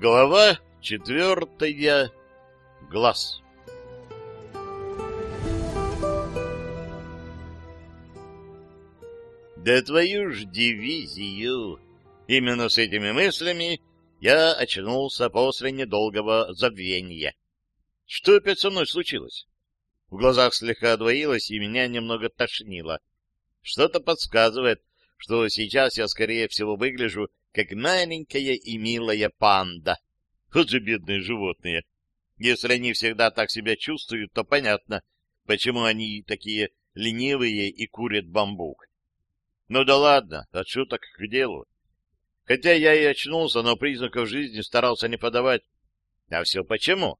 Глава четвертая. Глаз. Да твою ж дивизию! Именно с этими мыслями я очнулся после недолгого забвения. Что опять со мной случилось? В глазах слегка двоилось, и меня немного тошнило. Что-то подсказывает, что сейчас я, скорее всего, выгляжу как маленькая и милая панда. Вот же бедные животные. Если они всегда так себя чувствуют, то понятно, почему они такие ленивые и курят бамбук. Ну да ладно, от шуток к делу. Хотя я и очнулся, но признаков жизни старался не подавать. А все почему?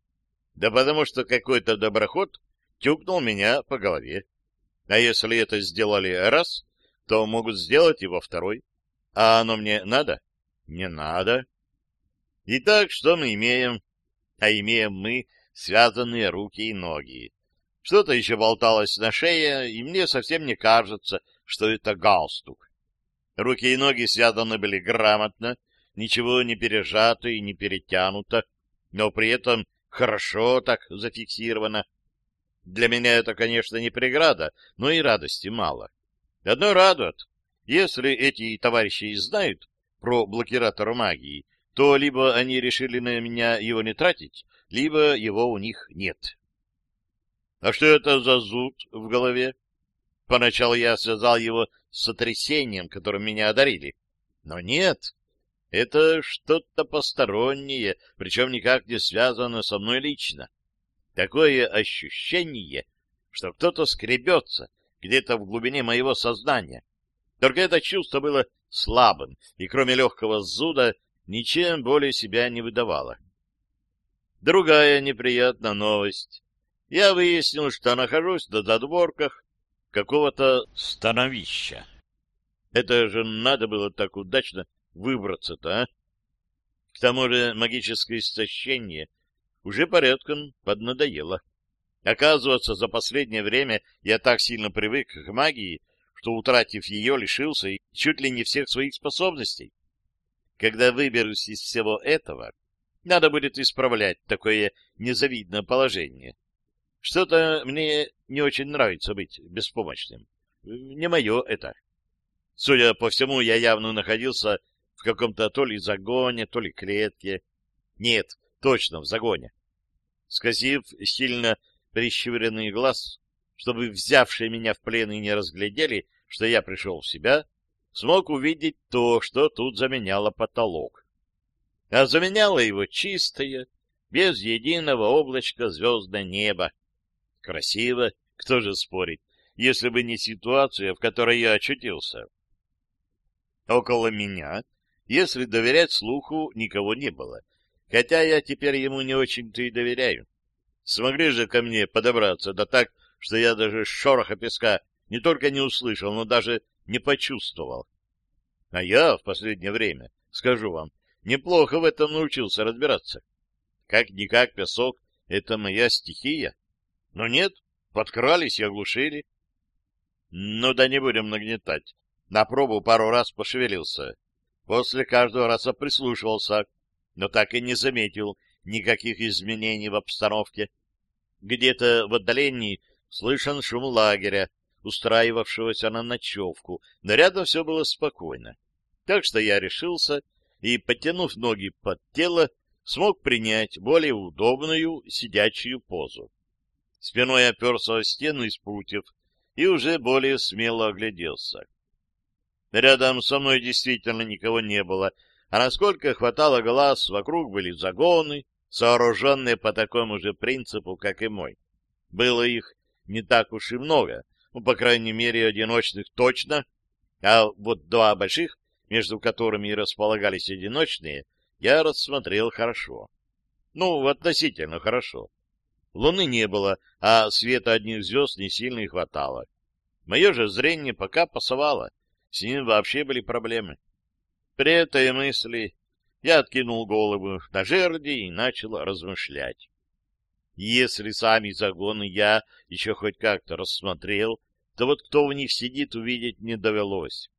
Да потому что какой-то доброход тюкнул меня по голове. А если это сделали раз, то могут сделать его второй. А оно мне надо? Не надо. Итак, что мы имеем? А имеем мы связанные руки и ноги. Что-то еще болталось на шее, и мне совсем не кажется, что это галстук. Руки и ноги связаны были грамотно, ничего не пережато и не перетянуто, но при этом хорошо так зафиксировано. Для меня это, конечно, не преграда, но и радости мало. Одно радует. Если эти товарищи и знают про блокиратор магии, то либо они решили на меня его не тратить, либо его у них нет. А что это за зуд в голове? Поначалу я связал его с сотрясением, которым меня одарили. Но нет, это что-то постороннее, причем никак не связано со мной лично. Такое ощущение, что кто-то скребется где-то в глубине моего сознания. Только это чувство было слабым, и кроме легкого зуда ничем более себя не выдавало. Другая неприятная новость. Я выяснил, что нахожусь на задворках какого-то становища. Это же надо было так удачно выбраться-то, а? К тому же магическое истощение уже порядком поднадоело. Оказывается, за последнее время я так сильно привык к магии, что, утратив ее, лишился чуть ли не всех своих способностей. Когда выберусь из всего этого, надо будет исправлять такое незавидное положение. Что-то мне не очень нравится быть беспомощным. Не мое это. Судя по всему, я явно находился в каком-то то ли загоне, то ли клетке. Нет, точно в загоне. Скосив сильно прищуренный глаз, чтобы взявшие меня в плен и не разглядели, что я пришел в себя, смог увидеть то, что тут заменяло потолок. А заменяло его чистое, без единого облачка звездное небо, Красиво, кто же спорит, если бы не ситуация, в которой я очутился. Около меня, если доверять слуху, никого не было, хотя я теперь ему не очень-то и доверяю. Смогли же ко мне подобраться, да так, что я даже шороха песка не только не услышал, но даже не почувствовал. А я в последнее время, скажу вам, неплохо в этом научился разбираться. Как-никак песок — это моя стихия. Но нет, подкрались и оглушили. Ну да не будем нагнетать. На пробу пару раз пошевелился. После каждого раза прислушивался, но так и не заметил никаких изменений в обстановке. Где-то в отдалении слышен шум лагеря, устраивавшегося на ночевку, но рядом все было спокойно. Так что я решился и, подтянув ноги под тело, смог принять более удобную сидячую позу спиной оперся о стену из прутьев и уже более смело огляделся. Рядом со мной действительно никого не было, а насколько хватало глаз, вокруг были загоны, сооруженные по такому же принципу, как и мой. Было их не так уж и много, ну, по крайней мере, одиночных точно, а вот два больших, между которыми и располагались одиночные, я рассмотрел хорошо. Ну, относительно хорошо. Луны не было, а света одних звезд не сильно хватало. Мое же зрение пока пасовало, с ним вообще были проблемы. При этой мысли я откинул голову на жерди и начал размышлять. Если сами загоны я еще хоть как-то рассмотрел, то вот кто в них сидит, увидеть не довелось.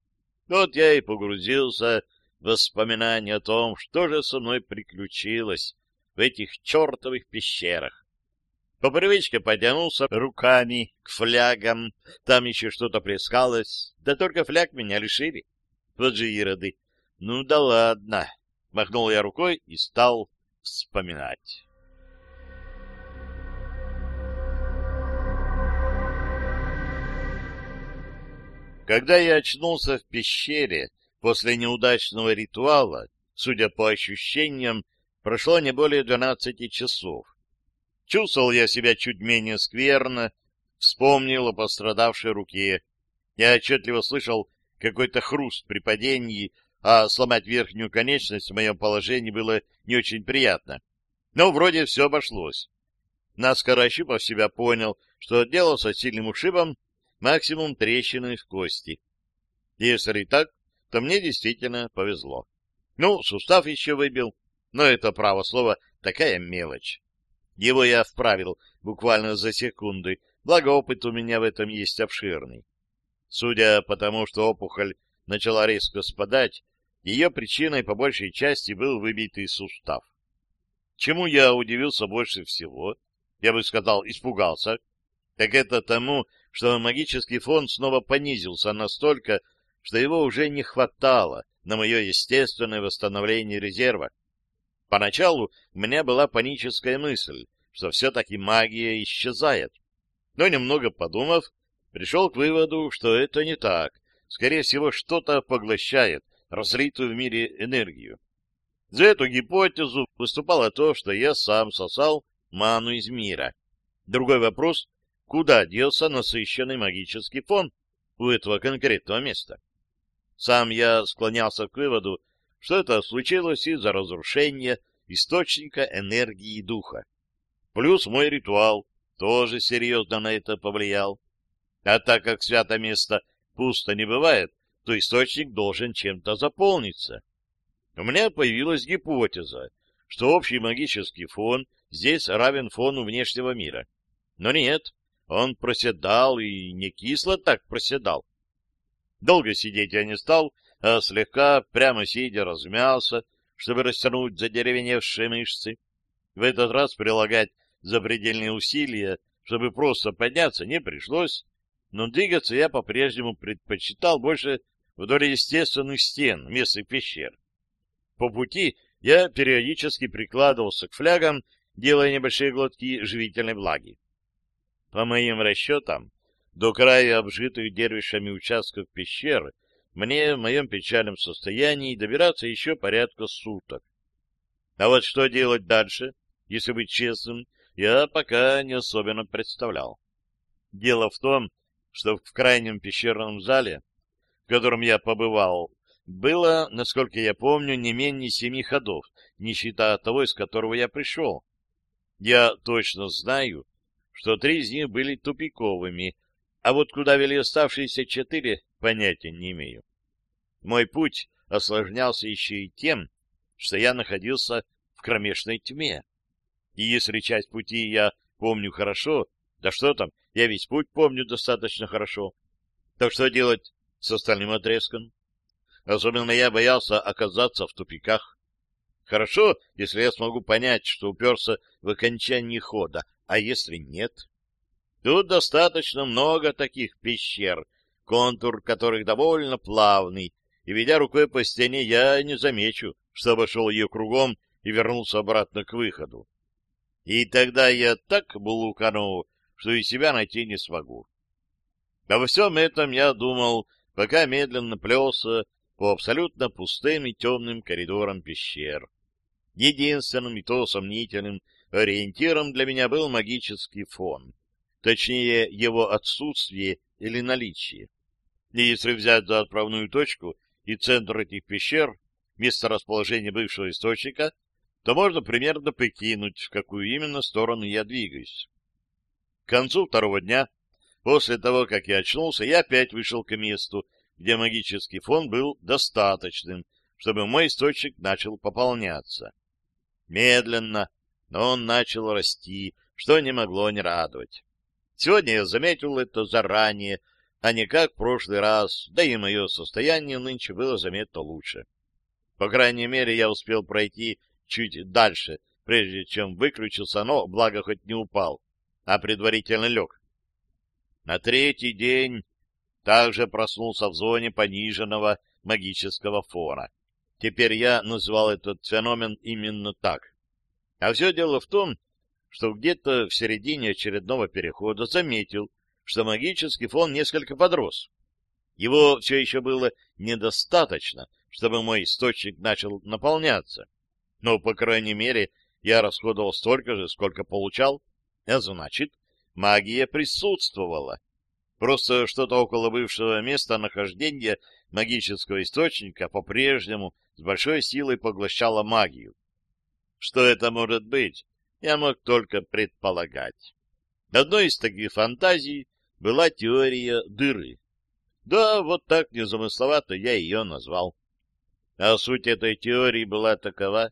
Вот я и погрузился воспоминания о том, что же со мной приключилось в этих чертовых пещерах. По привычке потянулся руками к флягам, там еще что-то плескалось, да только фляг меня лишили. Вот же ироды. Ну да ладно. Махнул я рукой и стал вспоминать. Когда я очнулся в пещере после неудачного ритуала, судя по ощущениям, прошло не более двенадцати часов. Чувствовал я себя чуть менее скверно, вспомнил о пострадавшей руке. Я отчетливо слышал какой-то хруст при падении, а сломать верхнюю конечность в моем положении было не очень приятно. Но вроде все обошлось. Наскоро ощупав себя, понял, что отделался сильным ушибом, максимум трещины в кости. Если так, то мне действительно повезло. Ну, сустав еще выбил, но это, право слово, такая мелочь. Его я вправил буквально за секунды, благо опыт у меня в этом есть обширный. Судя по тому, что опухоль начала резко спадать, ее причиной по большей части был выбитый сустав. Чему я удивился больше всего, я бы сказал, испугался, так это тому, что магический фон снова понизился настолько, что его уже не хватало на мое естественное восстановление резерва. Поначалу у меня была паническая мысль, что все-таки магия исчезает. Но немного подумав, пришел к выводу, что это не так. Скорее всего, что-то поглощает разлитую в мире энергию. За эту гипотезу выступало то, что я сам сосал ману из мира. Другой вопрос, куда делся насыщенный магический фон у этого конкретного места? Сам я склонялся к выводу, что это случилось из-за разрушения источника энергии духа. Плюс мой ритуал тоже серьезно на это повлиял. А так как свято место пусто не бывает, то источник должен чем-то заполниться. У меня появилась гипотеза, что общий магический фон здесь равен фону внешнего мира. Но нет, он проседал и не кисло так проседал. Долго сидеть я не стал, а слегка, прямо сидя, размялся, чтобы растянуть задеревеневшие мышцы. В этот раз прилагать запредельные усилия, чтобы просто подняться, не пришлось, но двигаться я по-прежнему предпочитал больше вдоль естественных стен местных пещер. По пути я периодически прикладывался к флягам, делая небольшие глотки живительной влаги. По моим расчетам, до края обжитых дервишами участков пещеры мне в моем печальном состоянии добираться еще порядка суток. А вот что делать дальше, если быть честным, я пока не особенно представлял. Дело в том, что в крайнем пещерном зале, котором я побывал, было, насколько я помню, не менее семи ходов, не считая того, из которого я пришел. Я точно знаю, что три из них были тупиковыми, а вот куда вели оставшиеся четыре, понятия не имею. Мой путь осложнялся еще и тем, что я находился в кромешной тьме. И если часть пути я помню хорошо, да что там, я весь путь помню достаточно хорошо, то что делать с остальным отрезком? Особенно я боялся оказаться в тупиках. Хорошо, если я смогу понять, что уперся в окончании хода, а если нет? Тут достаточно много таких пещер, контур которых довольно плавный, и, ведя рукой по стене, я не замечу, что обошел ее кругом и вернулся обратно к выходу. И тогда я так блукану, что и себя найти не смогу. Обо всем этом я думал, пока медленно плелся по абсолютно пустым и темным коридорам пещер. Единственным и то сомнительным ориентиром для меня был магический фон, точнее его отсутствие или наличие. И если взять за отправную точку и центр этих пещер, место расположения бывшего источника, то можно примерно прикинуть, в какую именно сторону я двигаюсь. К концу второго дня, после того, как я очнулся, я опять вышел к месту, где магический фон был достаточным, чтобы мой источник начал пополняться. Медленно, но он начал расти, что не могло не радовать. Сегодня я заметил это заранее, а не как в прошлый раз, да и мое состояние нынче было заметно лучше. По крайней мере, я успел пройти чуть дальше, прежде чем выключился, но, благо, хоть не упал, а предварительно лег. На третий день также проснулся в зоне пониженного магического фона. Теперь я называл этот феномен именно так. А все дело в том, что где-то в середине очередного перехода заметил, что магический фон несколько подрос. Его все еще было недостаточно, чтобы мой источник начал наполняться. Но, по крайней мере, я расходовал столько же, сколько получал, а значит, магия присутствовала. Просто что-то около бывшего места нахождения магического источника по-прежнему с большой силой поглощало магию. Что это может быть, я мог только предполагать. Одной из таких фантазий была теория дыры. Да, вот так незамысловато я ее назвал. А суть этой теории была такова.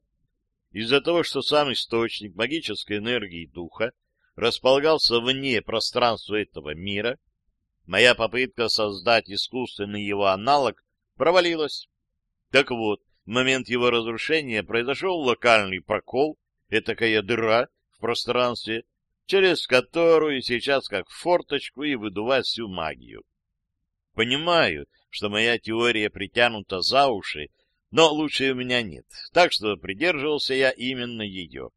Из-за того, что сам источник магической энергии духа располагался вне пространства этого мира, моя попытка создать искусственный его аналог провалилась. Так вот, в момент его разрушения произошел локальный прокол, этакая дыра в пространстве, через которую сейчас как форточку и выдувать всю магию. Понимаю, что моя теория притянута за уши но лучше у меня нет, так что придерживался я именно ее.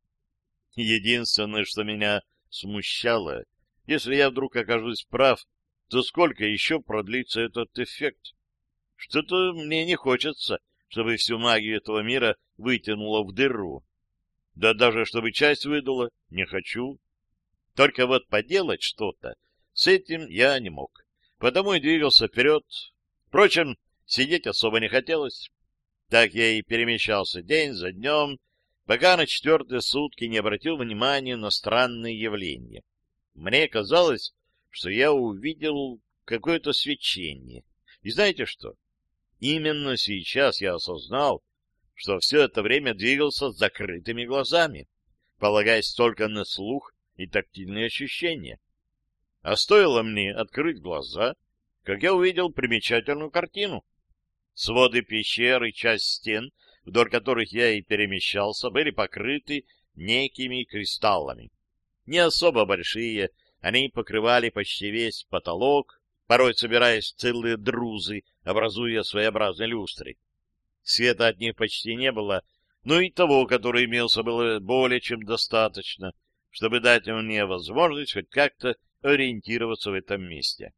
Единственное, что меня смущало, если я вдруг окажусь прав, то сколько еще продлится этот эффект? Что-то мне не хочется, чтобы всю магию этого мира вытянуло в дыру. Да даже чтобы часть выдала, не хочу. Только вот поделать что-то с этим я не мог, потому и двигался вперед. Впрочем, сидеть особо не хотелось. Так я и перемещался день за днем, пока на четвертые сутки не обратил внимания на странные явления. Мне казалось, что я увидел какое-то свечение. И знаете что? Именно сейчас я осознал, что все это время двигался с закрытыми глазами, полагаясь только на слух и тактильные ощущения. А стоило мне открыть глаза, как я увидел примечательную картину. Своды пещеры, часть стен, вдоль которых я и перемещался, были покрыты некими кристаллами. Не особо большие, они покрывали почти весь потолок, порой собираясь целые друзы, образуя своеобразные люстры. Света от них почти не было, но и того, который имелся, было более чем достаточно, чтобы дать мне возможность хоть как-то ориентироваться в этом месте.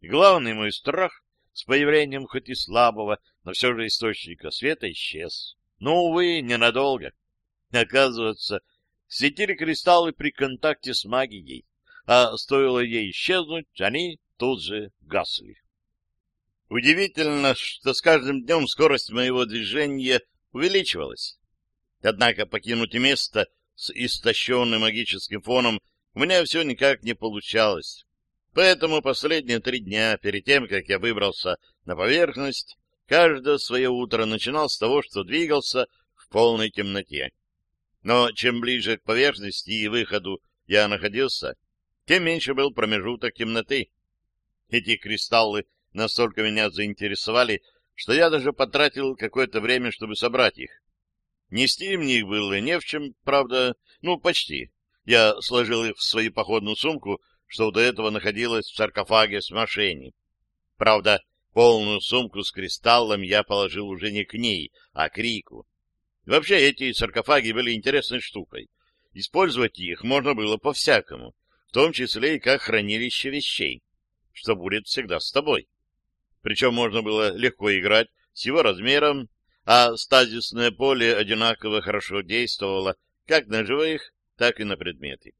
Главный мой страх с появлением хоть и слабого, но все же источника света исчез. Но, увы, ненадолго. Оказывается, светили кристаллы при контакте с магией, а стоило ей исчезнуть, они тут же гасли. Удивительно, что с каждым днем скорость моего движения увеличивалась. Однако покинуть место с истощенным магическим фоном у меня все никак не получалось. Поэтому последние три дня, перед тем, как я выбрался на поверхность, каждое свое утро начинал с того, что двигался в полной темноте. Но чем ближе к поверхности и выходу я находился, тем меньше был промежуток темноты. Эти кристаллы настолько меня заинтересовали, что я даже потратил какое-то время, чтобы собрать их. Нести мне их было не в чем, правда, ну, почти. Я сложил их в свою походную сумку, что до этого находилось в саркофаге с мошенни. Правда, полную сумку с кристаллом я положил уже не к ней, а к Рику. Вообще, эти саркофаги были интересной штукой. Использовать их можно было по-всякому, в том числе и как хранилище вещей, что будет всегда с тобой. Причем можно было легко играть с его размером, а стазисное поле одинаково хорошо действовало как на живых, так и на предметы.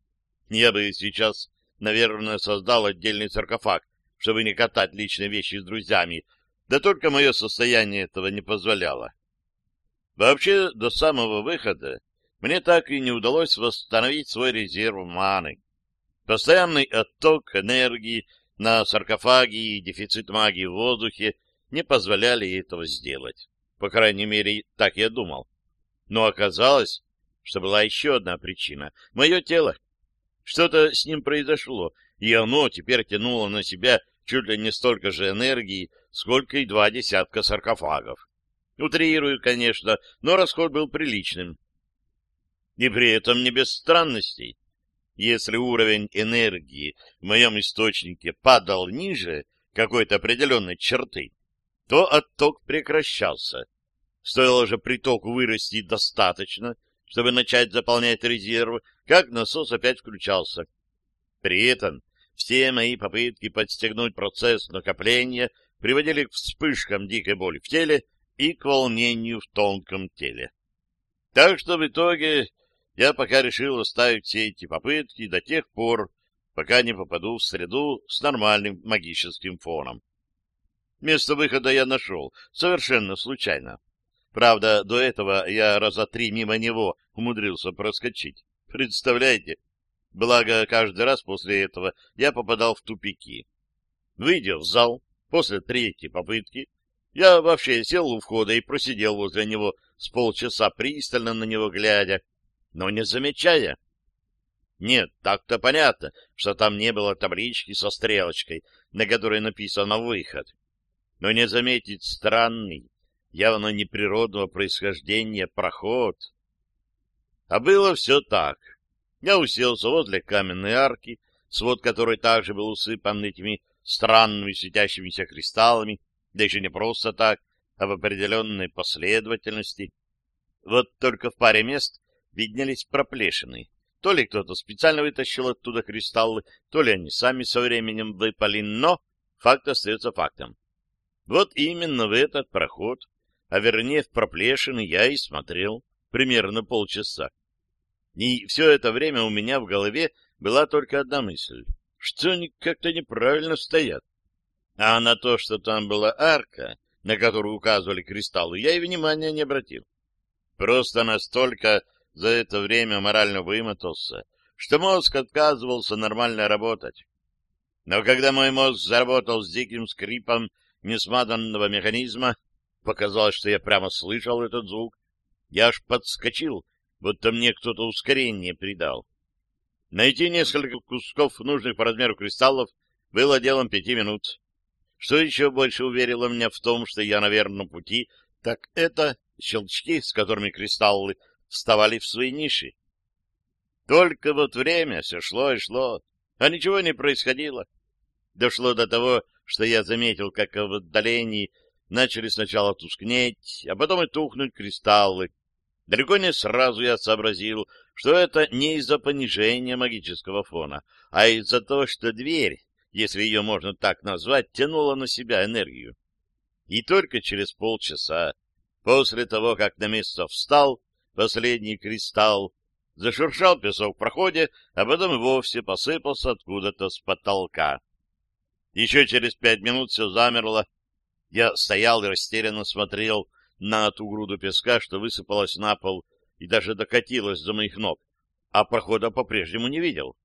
Я бы сейчас наверное, создал отдельный саркофаг, чтобы не катать личные вещи с друзьями, да только мое состояние этого не позволяло. Вообще, до самого выхода мне так и не удалось восстановить свой резерв маны. Постоянный отток энергии на саркофаге и дефицит магии в воздухе не позволяли этого сделать. По крайней мере, так я думал. Но оказалось, что была еще одна причина — мое тело. Что-то с ним произошло, и оно теперь тянуло на себя чуть ли не столько же энергии, сколько и два десятка саркофагов. Утрирую, конечно, но расход был приличным. И при этом не без странностей. Если уровень энергии в моем источнике падал ниже какой-то определенной черты, то отток прекращался. Стоило же притоку вырасти достаточно, чтобы начать заполнять резерв, как насос опять включался. При этом все мои попытки подстегнуть процесс накопления приводили к вспышкам дикой боли в теле и к волнению в тонком теле. Так что в итоге я пока решил оставить все эти попытки до тех пор, пока не попаду в среду с нормальным магическим фоном. Место выхода я нашел совершенно случайно. Правда, до этого я раза три мимо него умудрился проскочить. Представляете? Благо, каждый раз после этого я попадал в тупики. Выйдя в зал, после третьей попытки, я вообще сел у входа и просидел возле него с полчаса, пристально на него глядя, но не замечая. Нет, так-то понятно, что там не было таблички со стрелочкой, на которой написано «выход». Но не заметить странный, явно неприродного происхождения проход. А было все так. Я уселся возле каменной арки, свод которой также был усыпан этими странными светящимися кристаллами, да еще не просто так, а в определенной последовательности. Вот только в паре мест виднелись проплешины. То ли кто-то специально вытащил оттуда кристаллы, то ли они сами со временем выпали, но факт остается фактом. Вот именно в этот проход, а вернее в проплешины, я и смотрел примерно полчаса. И все это время у меня в голове была только одна мысль, что они как-то неправильно стоят. А на то, что там была арка, на которую указывали кристаллы, я и внимания не обратил. Просто настолько за это время морально вымотался, что мозг отказывался нормально работать. Но когда мой мозг заработал с диким скрипом несмаданного механизма, показалось, что я прямо слышал этот звук, я аж подскочил, будто мне кто-то ускорение придал. Найти несколько кусков нужных по размеру кристаллов было делом пяти минут. Что еще больше уверило меня в том, что я на верном пути, так это щелчки, с которыми кристаллы вставали в свои ниши. Только вот время все шло и шло, а ничего не происходило. Дошло до того, что я заметил, как в отдалении начали сначала тускнеть, а потом и тухнуть кристаллы. Далеко не сразу я сообразил, что это не из-за понижения магического фона, а из-за того, что дверь если ее можно так назвать, тянула на себя энергию. И только через полчаса, после того, как на место встал последний кристалл, зашуршал песок в проходе, а потом и вовсе посыпался откуда-то с потолка. Еще через пять минут все замерло. Я стоял и растерянно смотрел на ту груду песка, что высыпалась на пол и даже докатилась до моих ног, а прохода по-прежнему не видел.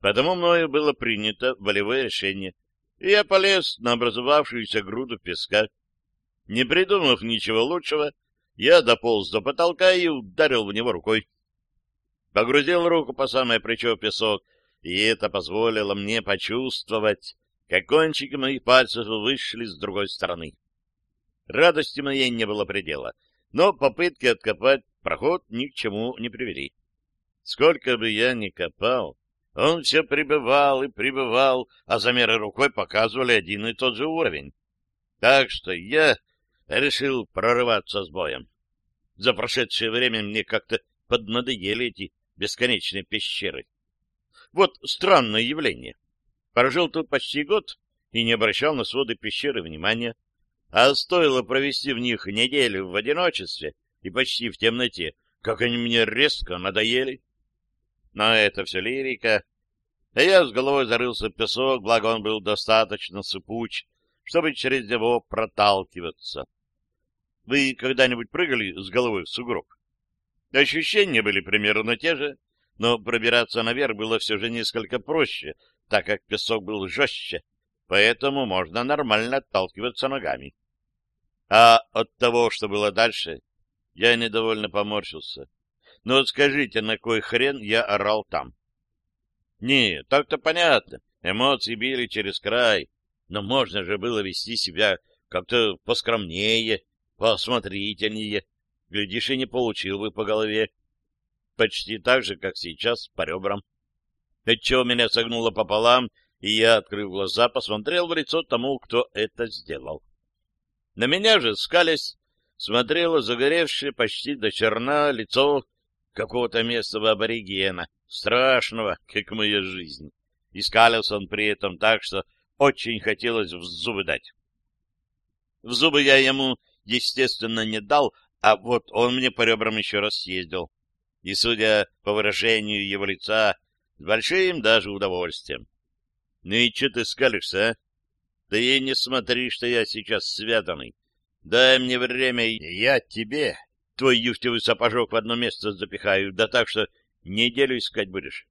Потому мною было принято волевое решение, и я полез на образовавшуюся груду песка. Не придумав ничего лучшего, я дополз до потолка и ударил в него рукой. Погрузил руку по самое плечо в песок, и это позволило мне почувствовать, как кончики моих пальцев вышли с другой стороны. Радости моей не было предела, но попытки откопать проход ни к чему не привели. Сколько бы я ни копал, он все прибывал и прибывал, а замеры рукой показывали один и тот же уровень. Так что я решил прорываться с боем. За прошедшее время мне как-то поднадоели эти бесконечные пещеры. Вот странное явление. Прожил тут почти год и не обращал на своды пещеры внимания, а стоило провести в них неделю в одиночестве и почти в темноте, как они мне резко надоели. Но это все лирика. А я с головой зарылся в песок, благо он был достаточно сыпуч, чтобы через него проталкиваться. Вы когда-нибудь прыгали с головой в сугроб? Ощущения были примерно те же, но пробираться наверх было все же несколько проще, так как песок был жестче, поэтому можно нормально отталкиваться ногами. А от того, что было дальше, я недовольно поморщился. Но вот скажите, на кой хрен я орал там? Не, так-то понятно, эмоции били через край, но можно же было вести себя как-то поскромнее, поосмотрительнее. Глядишь, и не получил бы по голове. Почти так же, как сейчас, по ребрам. Отчего меня согнуло пополам, и я, открыв глаза, посмотрел в лицо тому, кто это сделал. На меня же, скалясь, смотрело загоревшее почти до черна лицо какого-то местного аборигена, страшного, как моя жизнь. И скалился он при этом так, что очень хотелось в зубы дать. В зубы я ему, естественно, не дал, а вот он мне по ребрам еще раз съездил. И, судя по выражению его лица, с большим даже удовольствием. Ну и че ты скалишься, а? Да и не смотри, что я сейчас связанный. Дай мне время, и я тебе твой юфтевый сапожок в одно место запихаю, да так, что неделю искать будешь.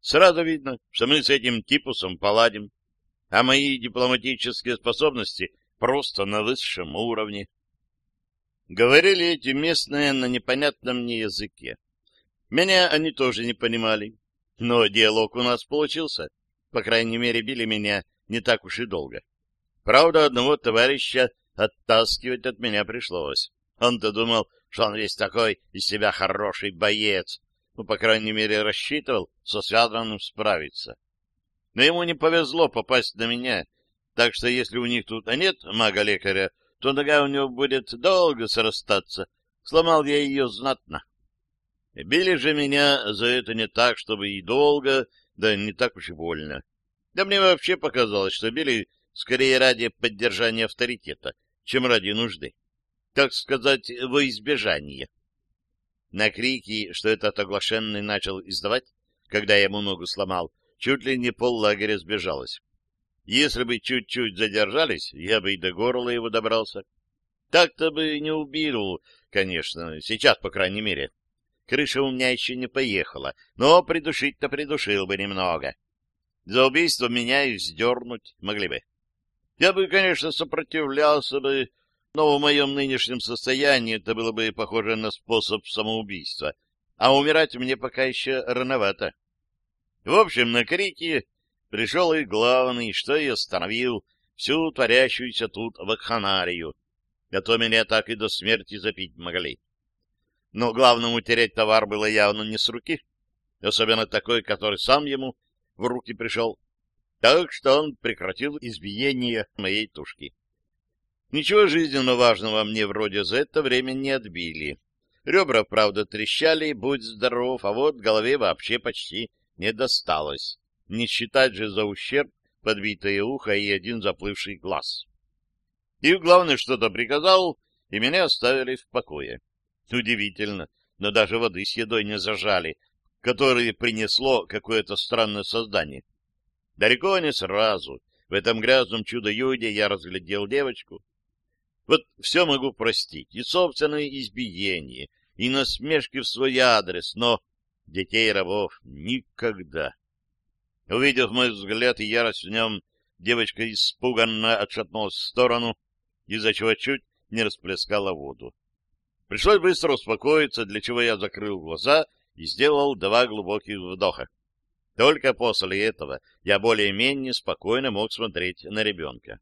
Сразу видно, что мы с этим типусом поладим, а мои дипломатические способности просто на высшем уровне. Говорили эти местные на непонятном мне языке. Меня они тоже не понимали, но диалог у нас получился. По крайней мере, били меня не так уж и долго. Правда, одного товарища оттаскивать от меня пришлось. Он-то думал, что он весь такой из себя хороший боец, ну, по крайней мере, рассчитывал со связанным справиться. Но ему не повезло попасть на меня, так что если у них тут нет мага-лекаря, то нога у него будет долго срастаться. Сломал я ее знатно. Били же меня за это не так, чтобы и долго, да не так уж и больно. Да мне вообще показалось, что били скорее ради поддержания авторитета, чем ради нужды. Так сказать, во избежание. На крики, что этот оглашенный начал издавать, когда я ему ногу сломал, чуть ли не пол лагеря сбежалось. Если бы чуть-чуть задержались, я бы и до горла его добрался. Так-то бы не убил, конечно, сейчас, по крайней мере. Крыша у меня еще не поехала, но придушить-то придушил бы немного. За убийство меня и сдернуть могли бы. Я бы, конечно, сопротивлялся бы, но в моем нынешнем состоянии это было бы похоже на способ самоубийства, а умирать мне пока еще рановато. В общем, на крики пришел и главный, что и остановил всю творящуюся тут вакханарию, а то меня так и до смерти запить могли. Но главному терять товар было явно не с руки, особенно такой, который сам ему в руки пришел. Так что он прекратил избиение моей тушки. Ничего жизненно важного мне вроде за это время не отбили. Ребра, правда, трещали, будь здоров, а вот голове вообще почти не досталось не считать же за ущерб подбитое ухо и один заплывший глаз. И главное, что-то приказал, и меня оставили в покое. Удивительно, но даже воды с едой не зажали, которые принесло какое-то странное создание. Далеко не сразу. В этом грязном чудо-юде я разглядел девочку. Вот все могу простить, и собственное избиение, и насмешки в свой адрес, но детей-рабов никогда. Увидев мой взгляд и ярость в нем, девочка испуганно отшатнулась в сторону, из-за чего чуть не расплескала воду. Пришлось быстро успокоиться, для чего я закрыл глаза и сделал два глубоких вдоха. Только после этого я более-менее спокойно мог смотреть на ребенка.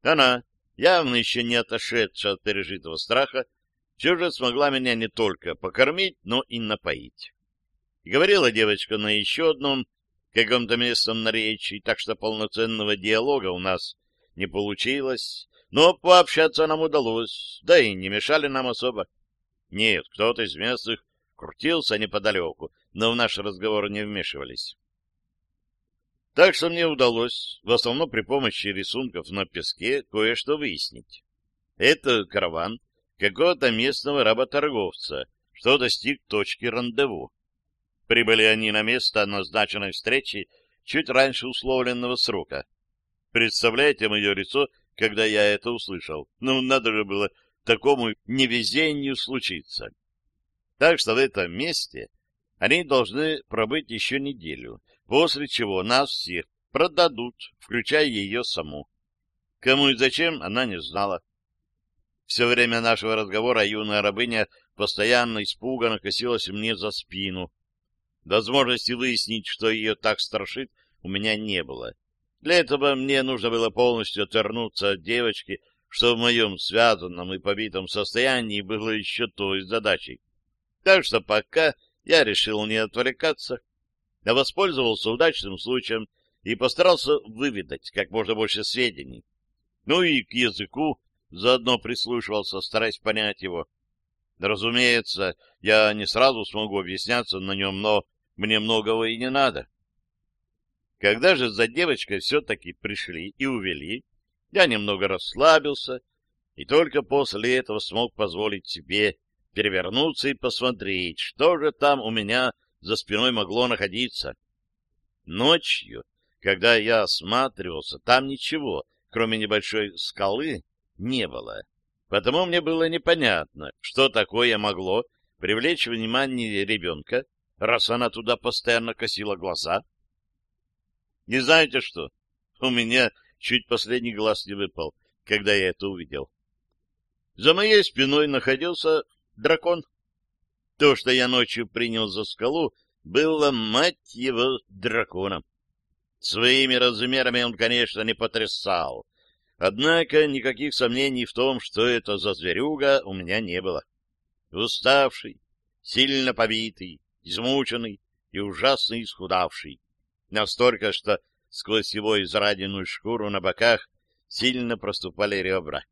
Она, явно еще не отошедшая от пережитого страха, все же смогла меня не только покормить, но и напоить. И говорила девочка на еще одном каком-то местном наречии, так что полноценного диалога у нас не получилось, но пообщаться нам удалось, да и не мешали нам особо. Нет, кто-то из местных крутился неподалеку, но в наш разговор не вмешивались. Так что мне удалось, в основном при помощи рисунков на песке, кое-что выяснить. Это караван какого-то местного работорговца, что достиг точки рандеву. Прибыли они на место назначенной встречи чуть раньше условленного срока. Представляете мое лицо, когда я это услышал? Ну, надо же было такому невезению случиться. Так что в этом месте они должны пробыть еще неделю, после чего нас всех продадут, включая ее саму. Кому и зачем, она не знала. Все время нашего разговора юная рабыня постоянно испуганно косилась мне за спину, Возможности выяснить, что ее так страшит, у меня не было. Для этого мне нужно было полностью отвернуться от девочки, что в моем связанном и побитом состоянии было еще той задачей. Так что пока я решил не отвлекаться, а воспользовался удачным случаем и постарался выведать как можно больше сведений. Ну и к языку заодно прислушивался, стараясь понять его. Разумеется, я не сразу смогу объясняться на нем, но мне многого и не надо. Когда же за девочкой все-таки пришли и увели, я немного расслабился и только после этого смог позволить себе перевернуться и посмотреть, что же там у меня за спиной могло находиться. Ночью, когда я осматривался, там ничего, кроме небольшой скалы, не было. Потому мне было непонятно, что такое могло привлечь внимание ребенка, раз она туда постоянно косила глаза. Не знаете что? У меня чуть последний глаз не выпал, когда я это увидел. За моей спиной находился дракон. То, что я ночью принял за скалу, было, мать его, драконом. Своими размерами он, конечно, не потрясал. Однако никаких сомнений в том, что это за зверюга, у меня не было. Уставший, сильно побитый, измученный и ужасно исхудавший. Настолько, что сквозь его израденную шкуру на боках сильно проступали ребра.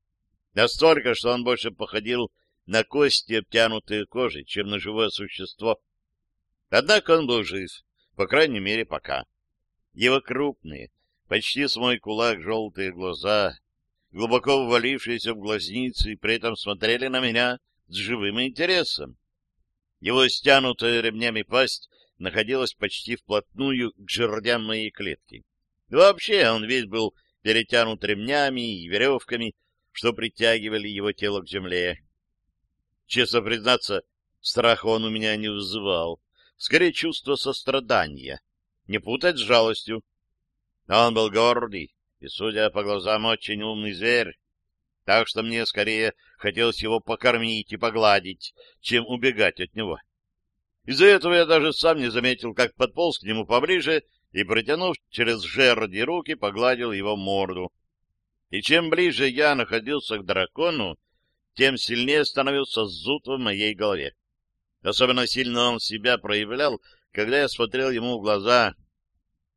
Настолько, что он больше походил на кости, обтянутые кожей, чем на живое существо. Однако он был жив, по крайней мере, пока. Его крупные, почти с мой кулак желтые глаза, глубоко ввалившиеся в глазницы, при этом смотрели на меня с живым интересом. Его стянутая ремнями пасть находилась почти вплотную к жердям моей клетки. Вообще он весь был перетянут ремнями и веревками, что притягивали его тело к земле. Честно признаться, страха он у меня не вызывал, скорее чувство сострадания, не путать с жалостью. Он был гордый и, судя по глазам, очень умный зверь, так что мне скорее хотелось его покормить и погладить, чем убегать от него. Из-за этого я даже сам не заметил, как подполз к нему поближе и, протянув через жерди руки, погладил его морду. И чем ближе я находился к дракону, тем сильнее становился зуд в моей голове. Особенно сильно он себя проявлял, когда я смотрел ему в глаза,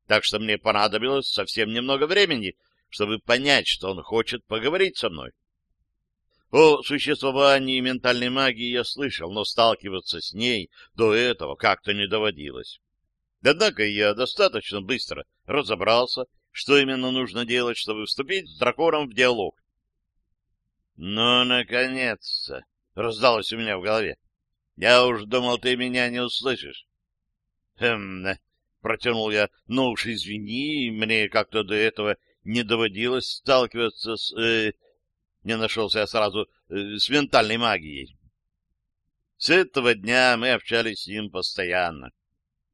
так что мне понадобилось совсем немного времени, чтобы понять, что он хочет поговорить со мной. О существовании ментальной магии я слышал, но сталкиваться с ней до этого как-то не доводилось. Однако я достаточно быстро разобрался, что именно нужно делать, чтобы вступить с драконом в диалог. «Ну, наконец-то!» — раздалось у меня в голове. «Я уж думал, ты меня не услышишь». «Хм...» — протянул я. «Ну уж извини, мне как-то до этого не доводилось сталкиваться с...» э, Не нашелся я сразу э, с ментальной магией. С этого дня мы общались с ним постоянно.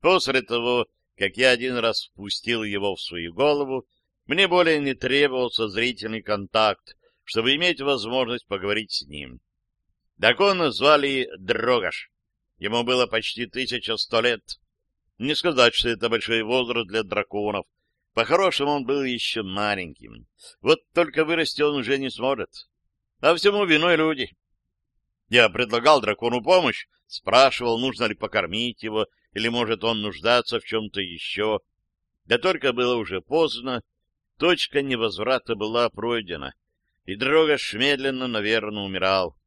После того, как я один раз впустил его в свою голову, мне более не требовался зрительный контакт, чтобы иметь возможность поговорить с ним. Дракона звали Дрогаш. Ему было почти тысяча сто лет. Не сказать, что это большой возраст для драконов. По-хорошему, он был еще маленьким. Вот только вырасти он уже не сможет. А всему виной люди. Я предлагал дракону помощь, спрашивал, нужно ли покормить его, или, может, он нуждаться в чем-то еще. Да только было уже поздно, точка невозврата была пройдена и Дрогаш медленно, наверное, умирал.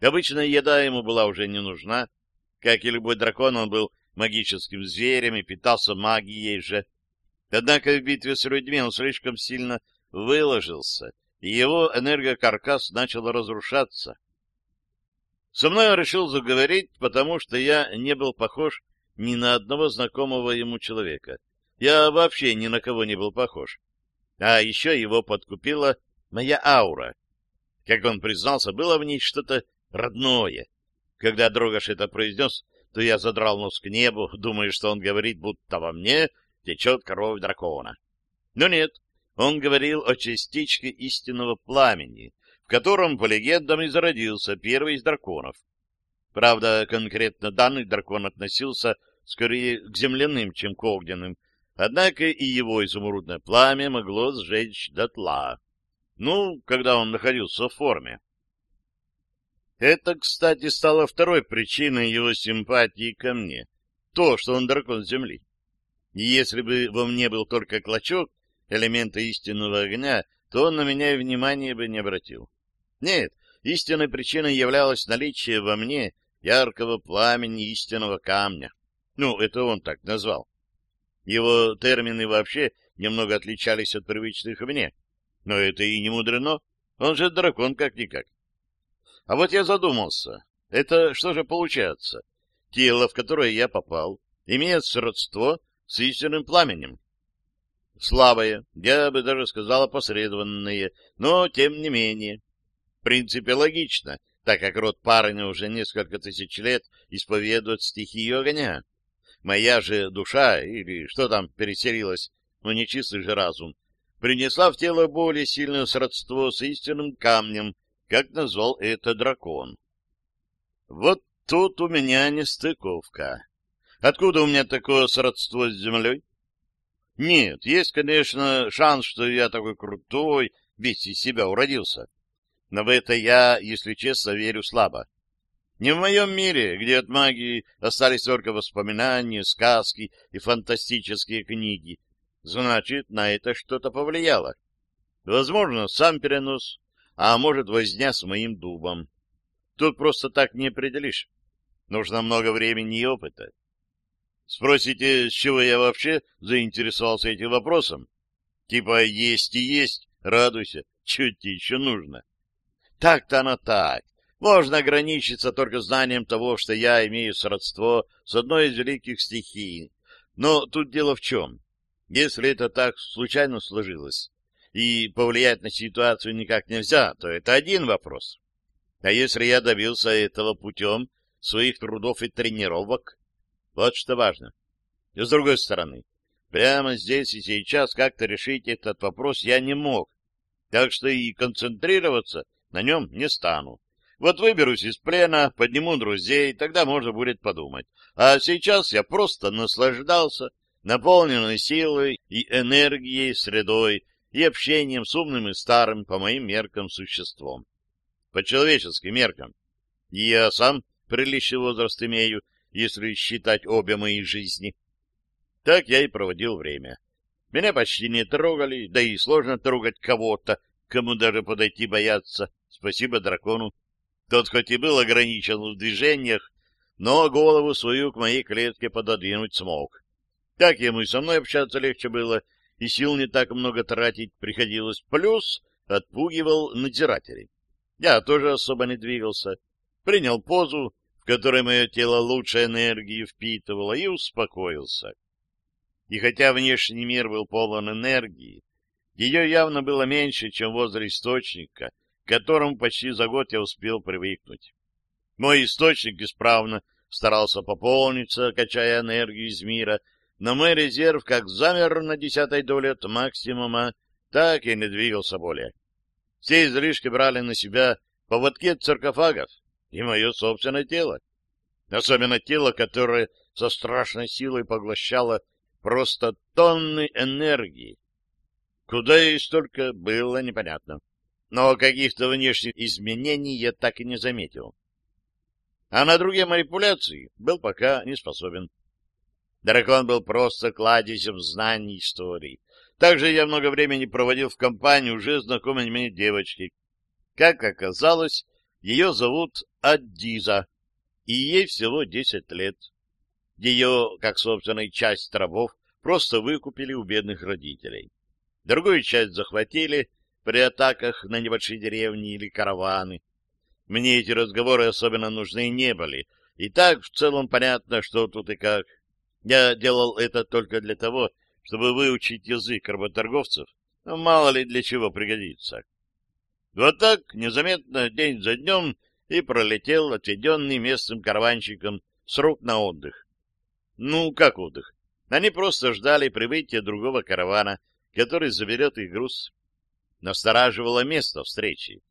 Обычная еда ему была уже не нужна. Как и любой дракон, он был магическим зверем и питался магией же. Однако в битве с людьми он слишком сильно выложился, и его энергокаркас начал разрушаться. Со мной он решил заговорить, потому что я не был похож ни на одного знакомого ему человека. Я вообще ни на кого не был похож. А еще его подкупила моя аура. Как он признался, было в ней что-то родное. Когда Дрогаш это произнес, то я задрал нос к небу, думая, что он говорит, будто во мне течет кровь дракона. Но нет, он говорил о частичке истинного пламени, в котором, по легендам, и зародился первый из драконов. Правда, конкретно данный дракон относился скорее к земляным, чем к огненным, однако и его изумрудное пламя могло сжечь дотла. Ну, когда он находился в форме. Это, кстати, стало второй причиной его симпатии ко мне. То, что он дракон Земли. И если бы во мне был только клочок элемента истинного огня, то он на меня и внимания бы не обратил. Нет, истинной причиной являлось наличие во мне яркого пламени истинного камня. Ну, это он так назвал. Его термины вообще немного отличались от привычных мне. Но это и не мудрено. Он же дракон как-никак. А вот я задумался. Это что же получается? Тело, в которое я попал, имеет сродство с истинным пламенем. Слабое, я бы даже сказал опосредованное, но тем не менее. В принципе, логично, так как род парня уже несколько тысяч лет исповедует стихию огня. Моя же душа, или что там переселилась, но не чистый же разум, принесла в тело более сильное сродство с истинным камнем, как назвал это дракон. Вот тут у меня нестыковка. Откуда у меня такое сродство с землей? Нет, есть, конечно, шанс, что я такой крутой, весь из себя уродился. Но в это я, если честно, верю слабо. Не в моем мире, где от магии остались только воспоминания, сказки и фантастические книги. Значит, на это что-то повлияло. Возможно, сам перенос, а может, возня с моим дубом. Тут просто так не определишь. Нужно много времени и опыта. Спросите, с чего я вообще заинтересовался этим вопросом? Типа есть и есть, радуйся, тебе еще нужно? Так-то оно так. Можно ограничиться только знанием того, что я имею сродство с одной из великих стихий. Но тут дело в чем. Если это так случайно сложилось, и повлиять на ситуацию никак нельзя, то это один вопрос. А если я добился этого путем своих трудов и тренировок, вот что важно. И с другой стороны, прямо здесь и сейчас как-то решить этот вопрос я не мог, так что и концентрироваться на нем не стану. Вот выберусь из плена, подниму друзей, тогда можно будет подумать. А сейчас я просто наслаждался наполненной силой и энергией, средой и общением с умным и старым по моим меркам существом. По человеческим меркам. И я сам приличный возраст имею, если считать обе мои жизни. Так я и проводил время. Меня почти не трогали, да и сложно трогать кого-то, кому даже подойти бояться. Спасибо дракону. Тот хоть и был ограничен в движениях, но голову свою к моей клетке пододвинуть смог. Так ему и со мной общаться легче было, и сил не так много тратить приходилось. Плюс отпугивал надзирателей. Я тоже особо не двигался. Принял позу, в которой мое тело лучше энергии впитывало, и успокоился. И хотя внешний мир был полон энергии, ее явно было меньше, чем возле источника, которому почти за год я успел привыкнуть. Мой источник исправно старался пополниться, качая энергию из мира, но мой резерв как замер на десятой доле от максимума, так и не двигался более. Все излишки брали на себя поводки от саркофагов и мое собственное тело. Особенно тело, которое со страшной силой поглощало просто тонны энергии. Куда и столько было непонятно но каких-то внешних изменений я так и не заметил. А на другие манипуляции был пока не способен. Дракон был просто кладезем знаний истории. Также я много времени проводил в компании уже знакомой мне девочки. Как оказалось, ее зовут Аддиза, и ей всего десять лет. Ее, как собственной часть рабов, просто выкупили у бедных родителей. Другую часть захватили, при атаках на небольшие деревни или караваны. Мне эти разговоры особенно нужны не были, и так в целом понятно, что тут и как. Я делал это только для того, чтобы выучить язык работорговцев, но мало ли для чего пригодится. Вот так, незаметно, день за днем, и пролетел отведенный местным караванщиком срок на отдых. Ну, как отдых? Они просто ждали прибытия другого каравана, который заберет их груз настораживало место встречи.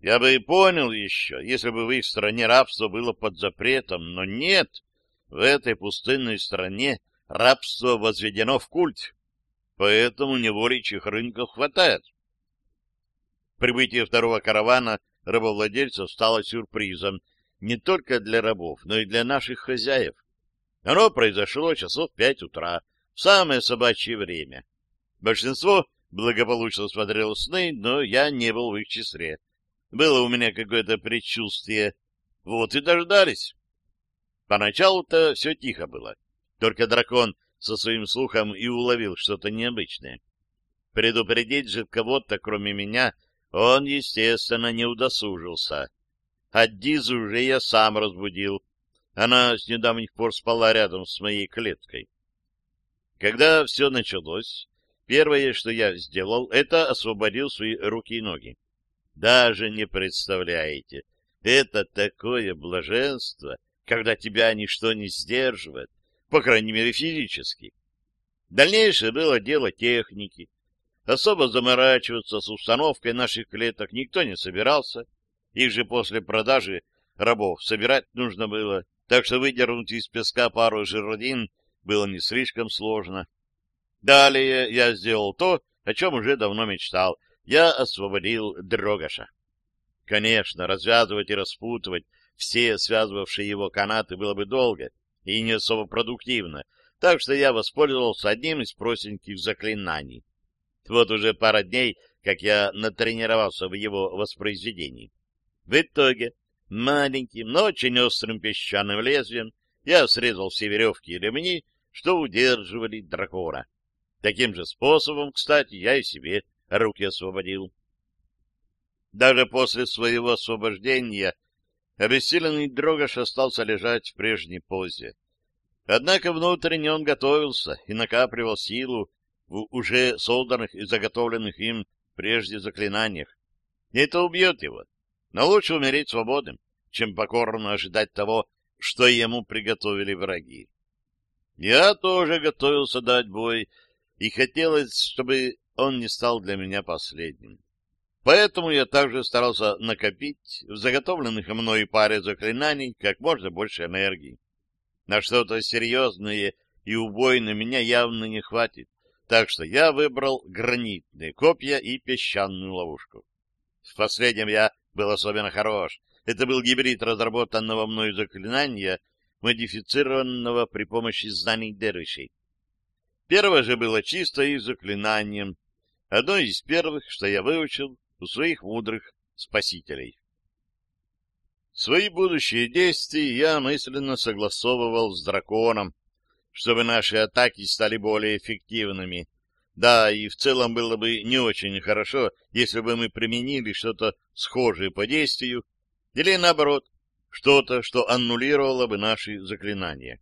Я бы и понял еще, если бы в их стране рабство было под запретом, но нет, в этой пустынной стране рабство возведено в культ, поэтому неволичьих рынков хватает. Прибытие второго каравана рабовладельцев стало сюрпризом не только для рабов, но и для наших хозяев. Оно произошло часов пять утра, в самое собачье время. Большинство благополучно смотрело сны, но я не был в их числе. Было у меня какое-то предчувствие. Вот и дождались. Поначалу-то все тихо было. Только дракон со своим слухом и уловил что-то необычное. Предупредить же кого-то, кроме меня, он, естественно, не удосужился. А Дизу уже я сам разбудил. Она с недавних пор спала рядом с моей клеткой. Когда все началось, первое, что я сделал, это освободил свои руки и ноги. Даже не представляете, это такое блаженство, когда тебя ничто не сдерживает, по крайней мере физически. Дальнейшее было дело техники. Особо заморачиваться с установкой наших клеток никто не собирался. Их же после продажи рабов собирать нужно было, так что выдернуть из песка пару жиродин было не слишком сложно. Далее я сделал то, о чем уже давно мечтал. Я освободил Дрогаша. Конечно, развязывать и распутывать все связывавшие его канаты было бы долго и не особо продуктивно, так что я воспользовался одним из простеньких заклинаний. Вот уже пара дней, как я натренировался в его воспроизведении. В итоге маленьким, но очень острым песчаным лезвием я срезал все веревки и ремни, что удерживали дракона. Таким же способом, кстати, я и себе руки освободил. Даже после своего освобождения обессиленный Дрогаш остался лежать в прежней позе. Однако внутренне он готовился и накапливал силу в уже созданных и заготовленных им прежде заклинаниях. Это убьет его. Но лучше умереть свободным, чем покорно ожидать того, что ему приготовили враги. Я тоже готовился дать бой, и хотелось, чтобы он не стал для меня последним. Поэтому я также старался накопить в заготовленных мной паре заклинаний как можно больше энергии. На что-то серьезное и убойное меня явно не хватит, так что я выбрал гранитные копья и песчаную ловушку. В последнем я был особенно хорош. Это был гибрид разработанного мною заклинания, модифицированного при помощи знаний дервишей. Первое же было чисто и заклинанием, одно из первых, что я выучил у своих мудрых спасителей. Свои будущие действия я мысленно согласовывал с драконом, чтобы наши атаки стали более эффективными. Да, и в целом было бы не очень хорошо, если бы мы применили что-то схожее по действию, или наоборот, что-то, что аннулировало бы наши заклинания.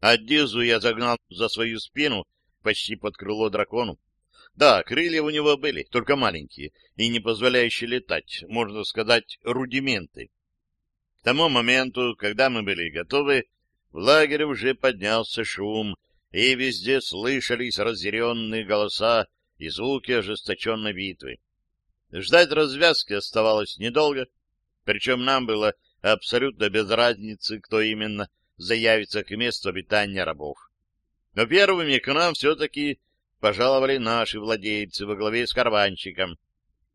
А Дизу я загнал за свою спину почти под крыло дракону. Да, крылья у него были, только маленькие, и не позволяющие летать, можно сказать, рудименты. К тому моменту, когда мы были готовы, в лагере уже поднялся шум, и везде слышались разъяренные голоса и звуки ожесточенной битвы. Ждать развязки оставалось недолго, причем нам было абсолютно без разницы, кто именно заявится к месту обитания рабов. Но первыми к нам все-таки пожаловали наши владельцы во главе с карванщиком.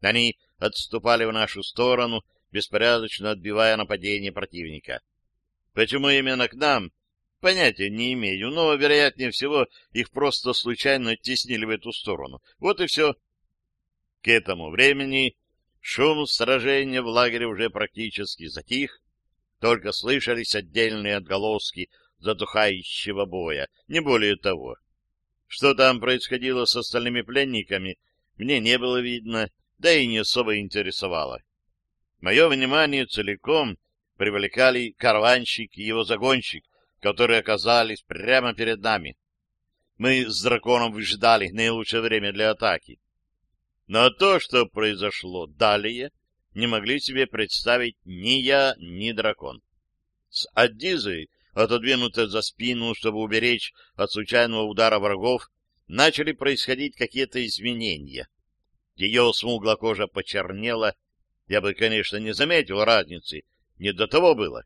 Они отступали в нашу сторону, беспорядочно отбивая нападение противника. Почему именно к нам, понятия не имею, но, вероятнее всего, их просто случайно оттеснили в эту сторону. Вот и все. К этому времени шум сражения в лагере уже практически затих, только слышались отдельные отголоски затухающего боя, не более того. Что там происходило с остальными пленниками, мне не было видно, да и не особо интересовало. Мое внимание целиком привлекали карванщик и его загонщик, которые оказались прямо перед нами. Мы с драконом выждали наилучшее время для атаки. Но то, что произошло далее, не могли себе представить ни я, ни дракон. С Аддизой, отодвинутой за спину, чтобы уберечь от случайного удара врагов, начали происходить какие-то изменения. Ее смуглая кожа почернела. Я бы, конечно, не заметил разницы, не до того было.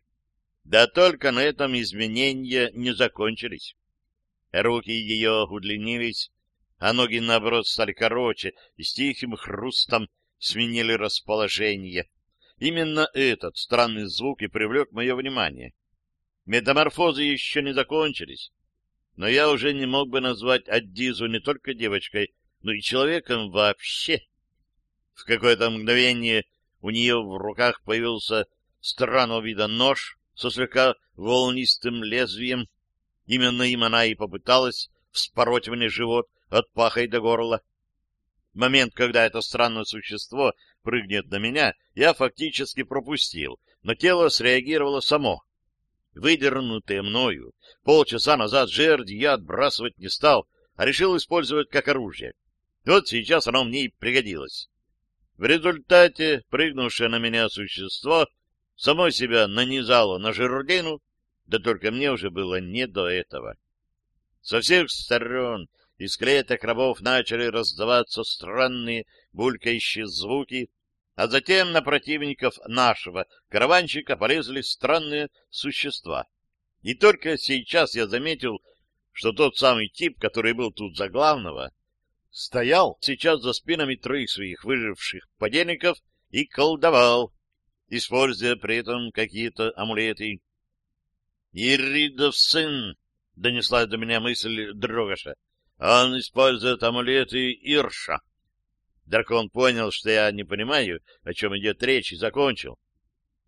Да только на этом изменения не закончились. Руки ее удлинились, а ноги, наоборот, стали короче и с тихим хрустом сменили расположение. Именно этот странный звук и привлек мое внимание. Метаморфозы еще не закончились, но я уже не мог бы назвать Аддизу не только девочкой, но и человеком вообще. В какое-то мгновение у нее в руках появился странного вида нож со слегка волнистым лезвием. Именно им она и попыталась вспороть мне живот от паха и до горла. В момент, когда это странное существо прыгнет на меня, я фактически пропустил, но тело среагировало само. Выдернутые мною полчаса назад жерди я отбрасывать не стал, а решил использовать как оружие. Вот сейчас оно мне и пригодилось. В результате прыгнувшее на меня существо само себя нанизало на жердину, да только мне уже было не до этого. Со всех сторон из клеток рабов начали раздаваться странные булькающие звуки, а затем на противников нашего караванщика полезли странные существа. И только сейчас я заметил, что тот самый тип, который был тут за главного, стоял сейчас за спинами троих своих выживших подельников и колдовал, используя при этом какие-то амулеты. «Иридов сын!» — донесла до меня мысль Дрогаша. «Он использует амулеты Ирша». Дракон понял, что я не понимаю, о чем идет речь, и закончил.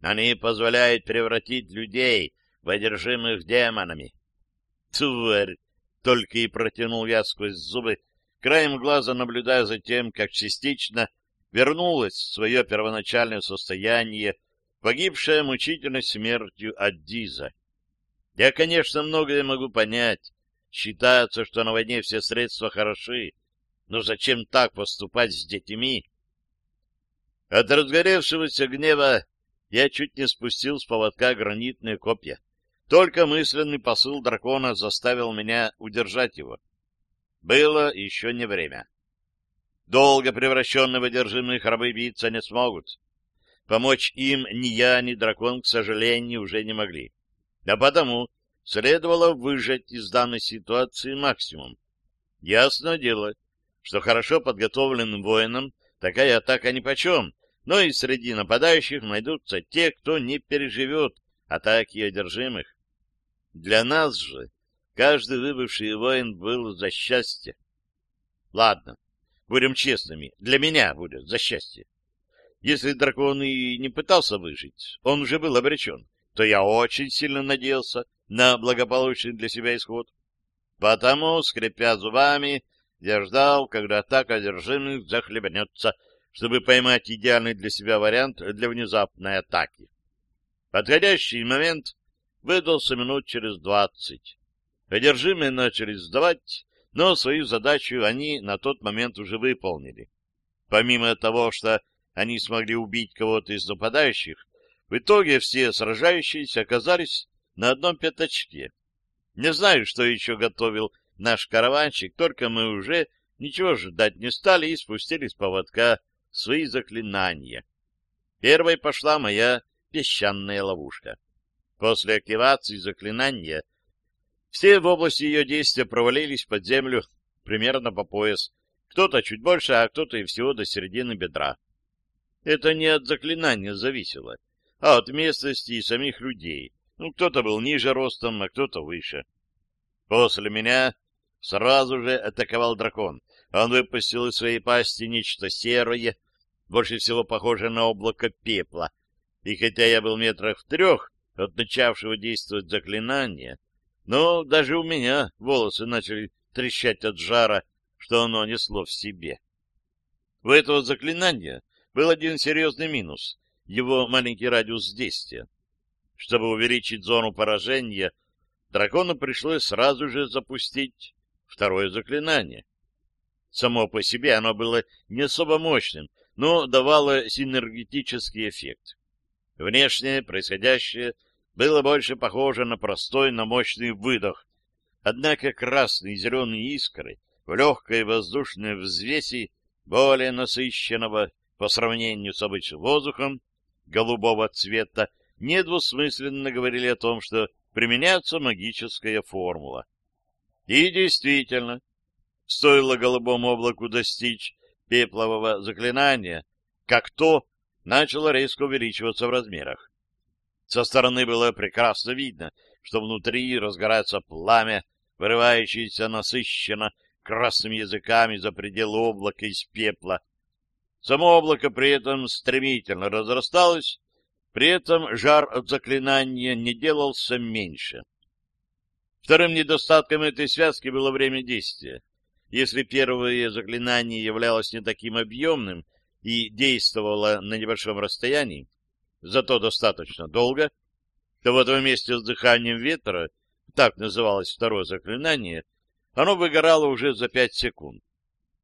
Они позволяют превратить людей в одержимых демонами. Тварь! Только и протянул я сквозь зубы, краем глаза наблюдая за тем, как частично вернулось в свое первоначальное состояние, погибшая мучительной смертью Аддиза. Я, конечно, многое могу понять. Считается, что на войне все средства хороши, но зачем так поступать с детьми? От разгоревшегося гнева я чуть не спустил с поводка гранитные копья. Только мысленный посыл дракона заставил меня удержать его. Было еще не время. Долго превращенные в одержимых рабы биться не смогут. Помочь им ни я, ни дракон, к сожалению, уже не могли. А потому следовало выжать из данной ситуации максимум. Ясно дело, что хорошо подготовленным воинам такая атака нипочем, но и среди нападающих найдутся те, кто не переживет атаки одержимых. Для нас же Каждый выбывший воин был за счастье. Ладно, будем честными, для меня будет за счастье. Если дракон и не пытался выжить, он уже был обречен, то я очень сильно надеялся на благополучный для себя исход. Потому, скрипя зубами, я ждал, когда атака одержимых захлебнется, чтобы поймать идеальный для себя вариант для внезапной атаки. Подходящий момент выдался минут через двадцать. Одержимые начали сдавать, но свою задачу они на тот момент уже выполнили. Помимо того, что они смогли убить кого-то из нападающих, в итоге все сражающиеся оказались на одном пятачке. Не знаю, что еще готовил наш караванщик, только мы уже ничего ждать не стали и спустили с поводка свои заклинания. Первой пошла моя песчаная ловушка. После активации заклинания все в области ее действия провалились под землю примерно по пояс. Кто-то чуть больше, а кто-то и всего до середины бедра. Это не от заклинания зависело, а от местности и самих людей. Ну, кто-то был ниже ростом, а кто-то выше. После меня сразу же атаковал дракон. Он выпустил из своей пасти нечто серое, больше всего похожее на облако пепла. И хотя я был метрах в трех от начавшего действовать заклинания, но даже у меня волосы начали трещать от жара, что оно несло в себе. У этого заклинания был один серьезный минус — его маленький радиус действия. Чтобы увеличить зону поражения, дракону пришлось сразу же запустить второе заклинание. Само по себе оно было не особо мощным, но давало синергетический эффект. Внешне происходящее было больше похоже на простой, но мощный выдох. Однако красные и зеленые искры в легкой воздушной взвеси более насыщенного по сравнению с обычным воздухом голубого цвета недвусмысленно говорили о том, что применяется магическая формула. И действительно, стоило голубому облаку достичь пеплового заклинания, как то начало резко увеличиваться в размерах. Со стороны было прекрасно видно, что внутри разгорается пламя, вырывающееся насыщенно красными языками за пределы облака из пепла. Само облако при этом стремительно разрасталось, при этом жар от заклинания не делался меньше. Вторым недостатком этой связки было время действия. Если первое заклинание являлось не таким объемным и действовало на небольшом расстоянии, зато достаточно долго, то в этом месте с дыханием ветра, так называлось второе заклинание, оно выгорало уже за пять секунд.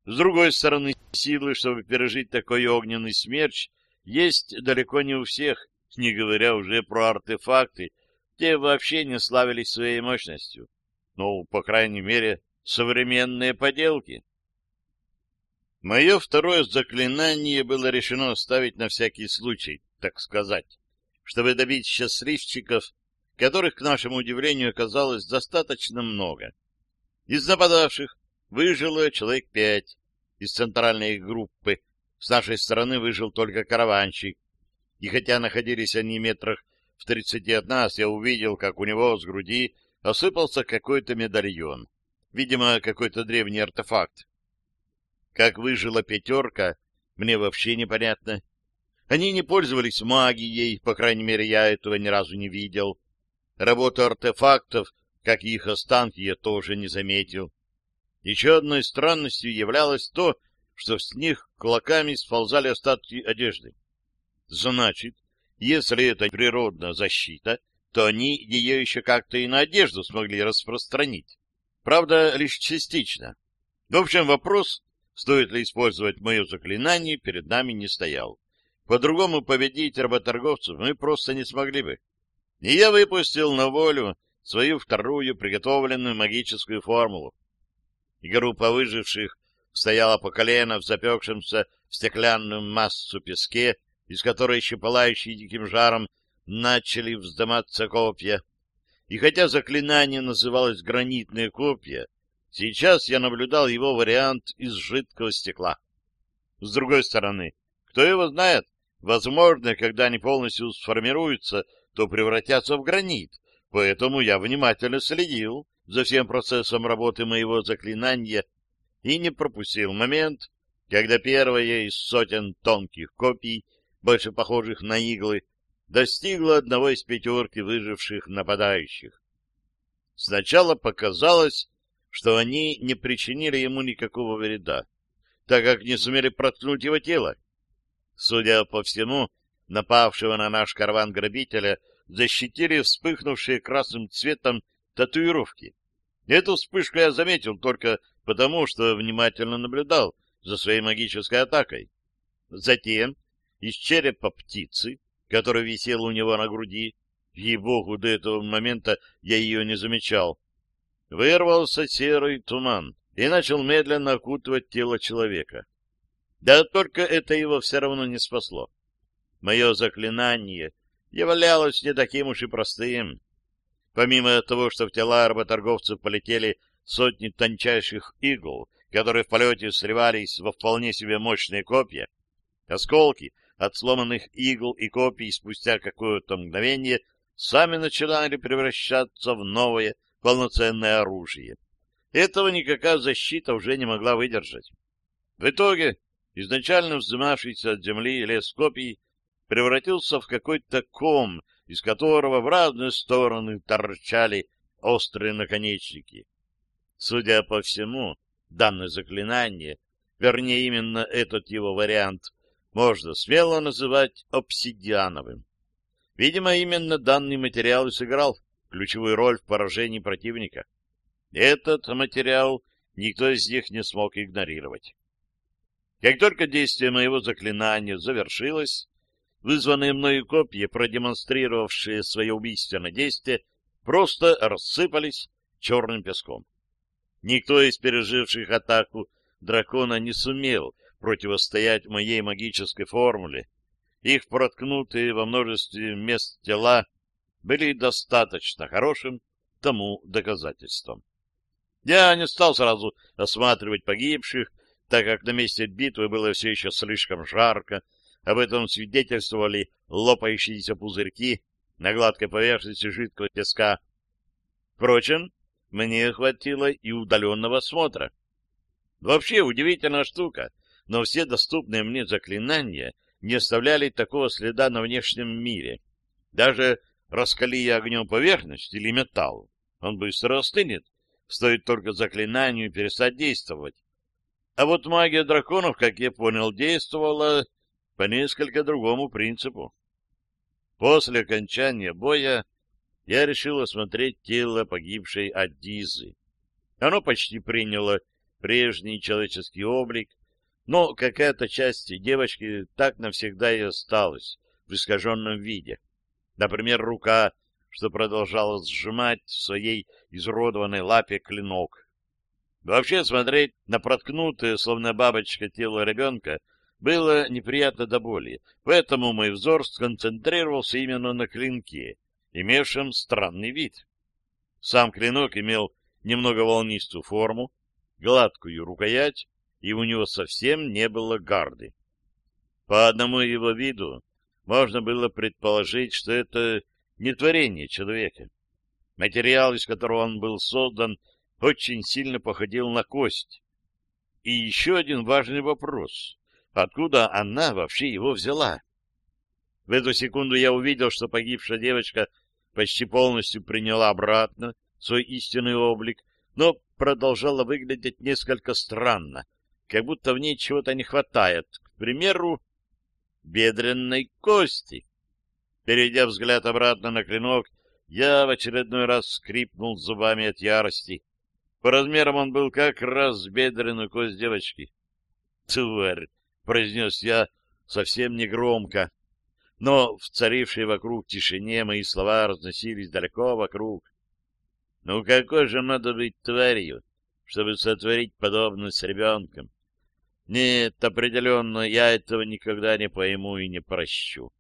С другой стороны, силы, чтобы пережить такой огненный смерч, есть далеко не у всех, не говоря уже про артефакты, те вообще не славились своей мощностью. Ну, по крайней мере, современные поделки. Мое второе заклинание было решено оставить на всякий случай, так сказать, чтобы добить счастливчиков, которых, к нашему удивлению, оказалось достаточно много. Из нападавших выжило человек пять, из центральной группы с нашей стороны выжил только караванщик, и хотя находились они метрах в тридцати от нас, я увидел, как у него с груди осыпался какой-то медальон. Видимо, какой-то древний артефакт. Как выжила пятерка, мне вообще непонятно. Они не пользовались магией, по крайней мере, я этого ни разу не видел. Работу артефактов, как и их останки, я тоже не заметил. Еще одной странностью являлось то, что с них кулаками сползали остатки одежды. Значит, если это природная защита, то они ее еще как-то и на одежду смогли распространить. Правда, лишь частично. В общем, вопрос, стоит ли использовать мое заклинание, перед нами не стоял. По-другому победить работорговцев мы просто не смогли бы. И я выпустил на волю свою вторую приготовленную магическую формулу. Группа выживших стояла по колено в запекшемся в стеклянную массу песке, из которой еще пылающие диким жаром начали вздыматься копья. И хотя заклинание называлось «гранитные копья», сейчас я наблюдал его вариант из жидкого стекла. С другой стороны, кто его знает, возможно, когда они полностью сформируются, то превратятся в гранит, поэтому я внимательно следил за всем процессом работы моего заклинания и не пропустил момент, когда первое из сотен тонких копий больше похожих на иглы, достигла одного из пятерки выживших нападающих. Сначала показалось, что они не причинили ему никакого вреда, так как не сумели проткнуть его тело. Судя по всему, напавшего на наш караван грабителя защитили вспыхнувшие красным цветом татуировки. Эту вспышку я заметил только потому, что внимательно наблюдал за своей магической атакой. Затем из черепа птицы, которая висела у него на груди, ей-богу, до этого момента я ее не замечал, вырвался серый туман и начал медленно окутывать тело человека. Да только это его все равно не спасло. Мое заклинание являлось не таким уж и простым. Помимо того, что в тела работорговцев полетели сотни тончайших игл, которые в полете сливались во вполне себе мощные копья, осколки от сломанных игл и копий спустя какое-то мгновение сами начинали превращаться в новое полноценное оружие. Этого никакая защита уже не могла выдержать. В итоге изначально вздымавшийся от земли лес копий превратился в какой-то ком, из которого в разные стороны торчали острые наконечники. Судя по всему, данное заклинание, вернее именно этот его вариант, можно смело называть обсидиановым. Видимо, именно данный материал и сыграл ключевую роль в поражении противника. Этот материал никто из них не смог игнорировать. Как только действие моего заклинания завершилось, вызванные мною копья, продемонстрировавшие свое убийственное действие, просто рассыпались черным песком. Никто из переживших атаку дракона не сумел противостоять моей магической формуле. Их проткнутые во множестве мест тела были достаточно хорошим тому доказательством. Я не стал сразу осматривать погибших, так как на месте битвы было все еще слишком жарко, об этом свидетельствовали лопающиеся пузырьки на гладкой поверхности жидкого песка. Впрочем, мне хватило и удаленного осмотра. Вообще удивительная штука, но все доступные мне заклинания не оставляли такого следа на внешнем мире. Даже раскали огнем поверхность или металл, он быстро остынет, стоит только заклинанию перестать действовать. А вот магия драконов, как я понял, действовала по несколько другому принципу. После окончания боя я решил осмотреть тело погибшей Адизы. Оно почти приняло прежний человеческий облик, но какая-то часть девочки так навсегда и осталась в искаженном виде. Например, рука, что продолжала сжимать в своей изуродованной лапе клинок. Вообще смотреть на проткнутое, словно бабочка, тело ребенка было неприятно до боли, поэтому мой взор сконцентрировался именно на клинке, имевшем странный вид. Сам клинок имел немного волнистую форму, гладкую рукоять, и у него совсем не было гарды. По одному его виду можно было предположить, что это не творение человека. Материал, из которого он был создан, очень сильно походил на кость. И еще один важный вопрос. Откуда она вообще его взяла? В эту секунду я увидел, что погибшая девочка почти полностью приняла обратно свой истинный облик, но продолжала выглядеть несколько странно, как будто в ней чего-то не хватает, к примеру, бедренной кости. Перейдя взгляд обратно на клинок, я в очередной раз скрипнул зубами от ярости. По размерам он был как раз бедренную кость девочки. «Тварь!» — произнес я совсем негромко, но в царившей вокруг тишине мои слова разносились далеко вокруг. Ну какой же надо быть тварью, чтобы сотворить подобное с ребенком? Нет, определенно, я этого никогда не пойму и не прощу.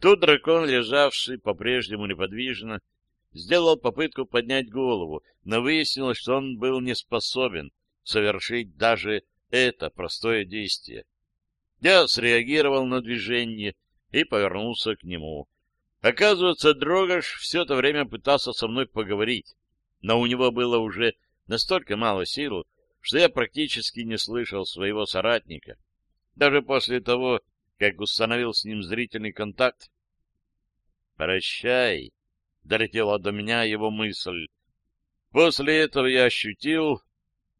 Тут дракон, лежавший по-прежнему неподвижно, сделал попытку поднять голову, но выяснилось, что он был не способен совершить даже это простое действие. Я среагировал на движение и повернулся к нему. Оказывается, Дрогаш все это время пытался со мной поговорить, но у него было уже настолько мало сил, что я практически не слышал своего соратника, даже после того, как установил с ним зрительный контакт. «Прощай», — долетела до меня его мысль. После этого я ощутил,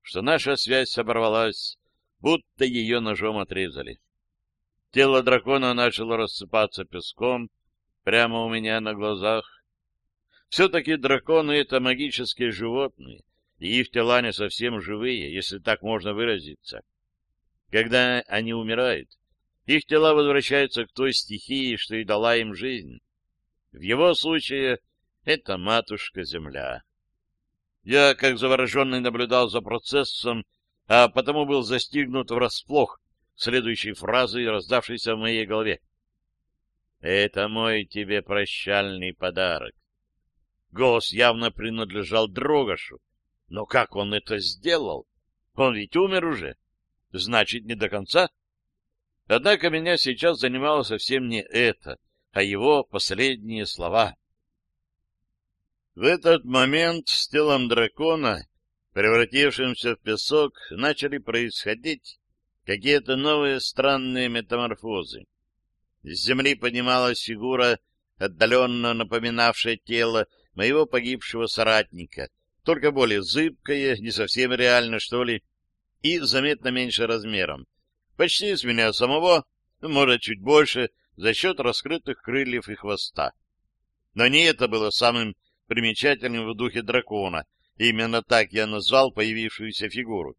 что наша связь оборвалась, будто ее ножом отрезали. Тело дракона начало рассыпаться песком прямо у меня на глазах. Все-таки драконы — это магические животные, и их тела не совсем живые, если так можно выразиться. Когда они умирают, их тела возвращаются к той стихии, что и дала им жизнь. В его случае это матушка-земля. Я, как завороженный, наблюдал за процессом, а потому был застигнут врасплох следующей фразой, раздавшейся в моей голове. «Это мой тебе прощальный подарок». Голос явно принадлежал Дрогашу, но как он это сделал? Он ведь умер уже. Значит, не до конца. Однако меня сейчас занимало совсем не это, а его последние слова. В этот момент с телом дракона, превратившимся в песок, начали происходить какие-то новые странные метаморфозы. С земли поднималась фигура, отдаленно напоминавшая тело моего погибшего соратника — только более зыбкое, не совсем реально, что ли, и заметно меньше размером. Почти с меня самого, может, чуть больше, за счет раскрытых крыльев и хвоста. Но не это было самым примечательным в духе дракона, именно так я назвал появившуюся фигуру.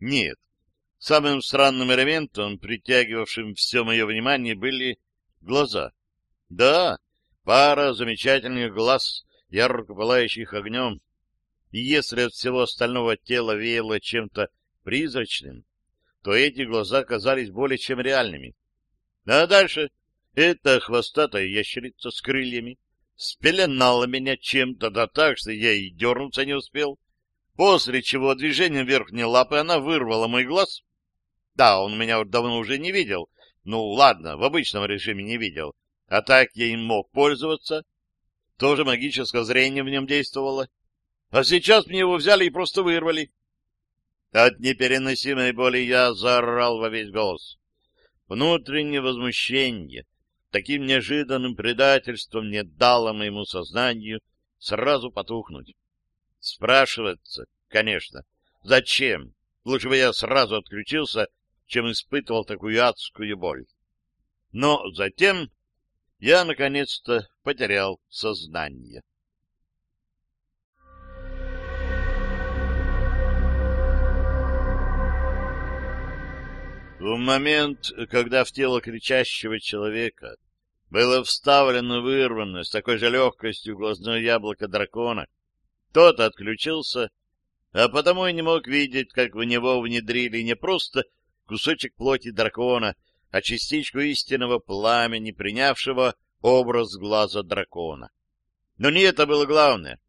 Нет, самым странным элементом, притягивавшим все мое внимание, были глаза. Да, пара замечательных глаз, ярко пылающих огнем, и если от всего остального тела веяло чем-то призрачным, то эти глаза казались более чем реальными. А дальше эта хвостатая ящерица с крыльями спеленала меня чем-то да так, что я и дернуться не успел, после чего движением верхней лапы она вырвала мой глаз. Да, он меня давно уже не видел, Ну, ладно, в обычном режиме не видел, а так я им мог пользоваться. Тоже магическое зрение в нем действовало. А сейчас мне его взяли и просто вырвали. От непереносимой боли я заорал во весь голос. Внутреннее возмущение таким неожиданным предательством не дало моему сознанию сразу потухнуть. Спрашиваться, конечно, зачем? Лучше бы я сразу отключился, чем испытывал такую адскую боль. Но затем я наконец-то потерял сознание. В момент, когда в тело кричащего человека было вставлено вырванное с такой же легкостью глазное яблоко дракона, тот отключился, а потому и не мог видеть, как в него внедрили не просто кусочек плоти дракона, а частичку истинного пламени, принявшего образ глаза дракона. Но не это было главное.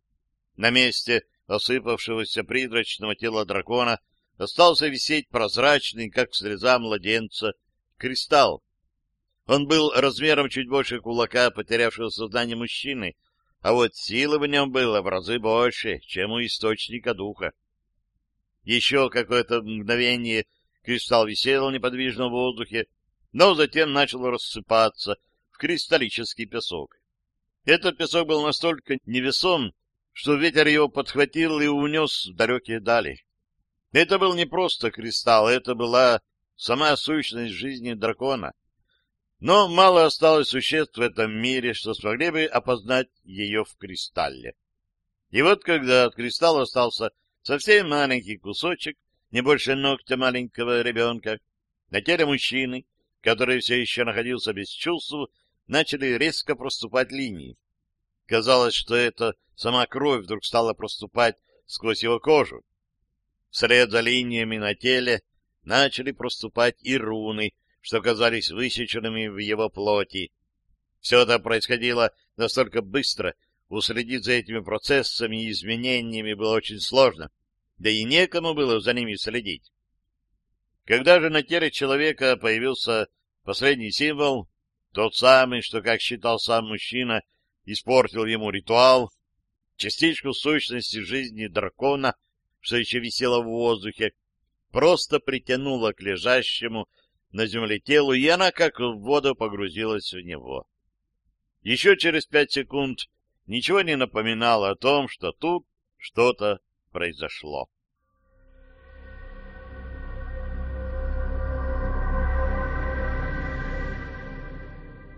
На месте осыпавшегося призрачного тела дракона остался висеть прозрачный, как слеза младенца, кристалл. Он был размером чуть больше кулака, потерявшего сознание мужчины, а вот силы в нем было в разы больше, чем у источника духа. Еще какое-то мгновение кристалл висел неподвижно в воздухе, но затем начал рассыпаться в кристаллический песок. Этот песок был настолько невесом, что ветер его подхватил и унес в далекие дали. Это был не просто кристалл, это была сама сущность жизни дракона. Но мало осталось существ в этом мире, что смогли бы опознать ее в кристалле. И вот когда от кристалла остался совсем маленький кусочек, не больше ногтя маленького ребенка, на теле мужчины, который все еще находился без чувств, начали резко проступать линии. Казалось, что это сама кровь вдруг стала проступать сквозь его кожу. Вслед за линиями на теле начали проступать и руны, что казались высеченными в его плоти. Все это происходило настолько быстро, уследить за этими процессами и изменениями было очень сложно, да и некому было за ними следить. Когда же на теле человека появился последний символ, тот самый, что, как считал сам мужчина, испортил ему ритуал, частичку сущности жизни дракона — что еще висело в воздухе, просто притянула к лежащему на земле телу, и она как в воду погрузилась в него. Еще через пять секунд ничего не напоминало о том, что тут что-то произошло.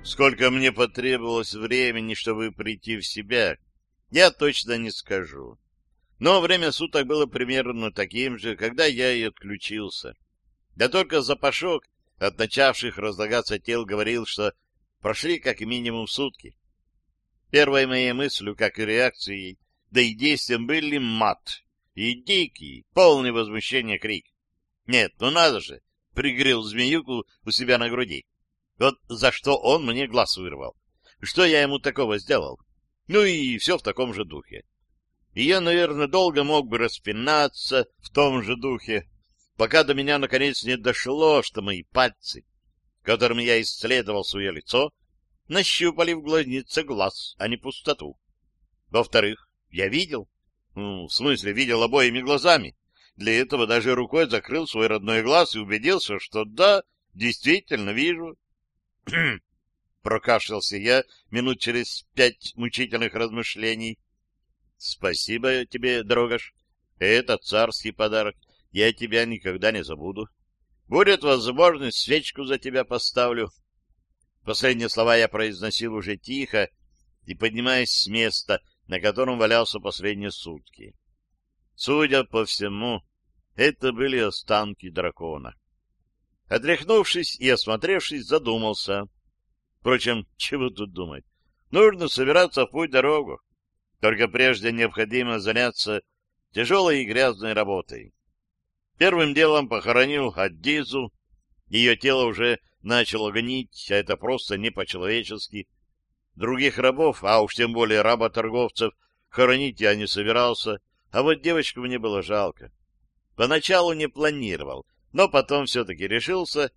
Сколько мне потребовалось времени, чтобы прийти в себя, я точно не скажу. Но время суток было примерно таким же, когда я и отключился. Да только запашок от начавших разлагаться тел говорил, что прошли как минимум сутки. Первой моей мыслью, как и реакцией, да и действием были мат и дикий, полный возмущения крик. Нет, ну надо же, пригрел змеюку у себя на груди. Вот за что он мне глаз вырвал. Что я ему такого сделал? Ну и все в таком же духе и я, наверное, долго мог бы распинаться в том же духе, пока до меня наконец не дошло, что мои пальцы, которыми я исследовал свое лицо, нащупали в глазнице глаз, а не пустоту. Во-вторых, я видел, ну, в смысле, видел обоими глазами. Для этого даже рукой закрыл свой родной глаз и убедился, что да, действительно вижу. Прокашлялся я минут через пять мучительных размышлений. Спасибо тебе, Дрогаш. Это царский подарок. Я тебя никогда не забуду. Будет возможность, свечку за тебя поставлю. Последние слова я произносил уже тихо и поднимаясь с места, на котором валялся последние сутки. Судя по всему, это были останки дракона. Отряхнувшись и осмотревшись, задумался. Впрочем, чего тут думать? Нужно собираться в путь-дорогу. Только прежде необходимо заняться тяжелой и грязной работой. Первым делом похоронил Аддизу. Ее тело уже начало гнить, а это просто не по-человечески. Других рабов, а уж тем более работорговцев, хоронить я не собирался, а вот девочку мне было жалко. Поначалу не планировал, но потом все-таки решился,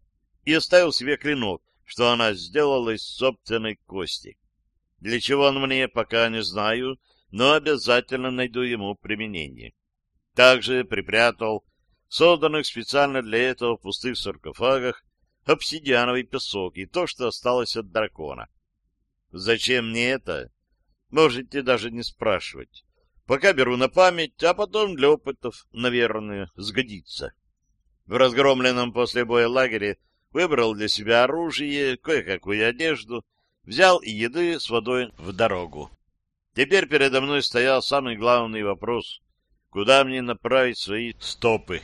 и оставил себе клинок, что она сделала из собственной кости. Для чего он мне, пока не знаю, но обязательно найду ему применение. Также припрятал созданных специально для этого в пустых саркофагах обсидиановый песок и то, что осталось от дракона. Зачем мне это? Можете даже не спрашивать. Пока беру на память, а потом для опытов, наверное, сгодится. В разгромленном после боя лагере выбрал для себя оружие, кое-какую одежду, взял и еды с водой в дорогу. Теперь передо мной стоял самый главный вопрос — куда мне направить свои стопы?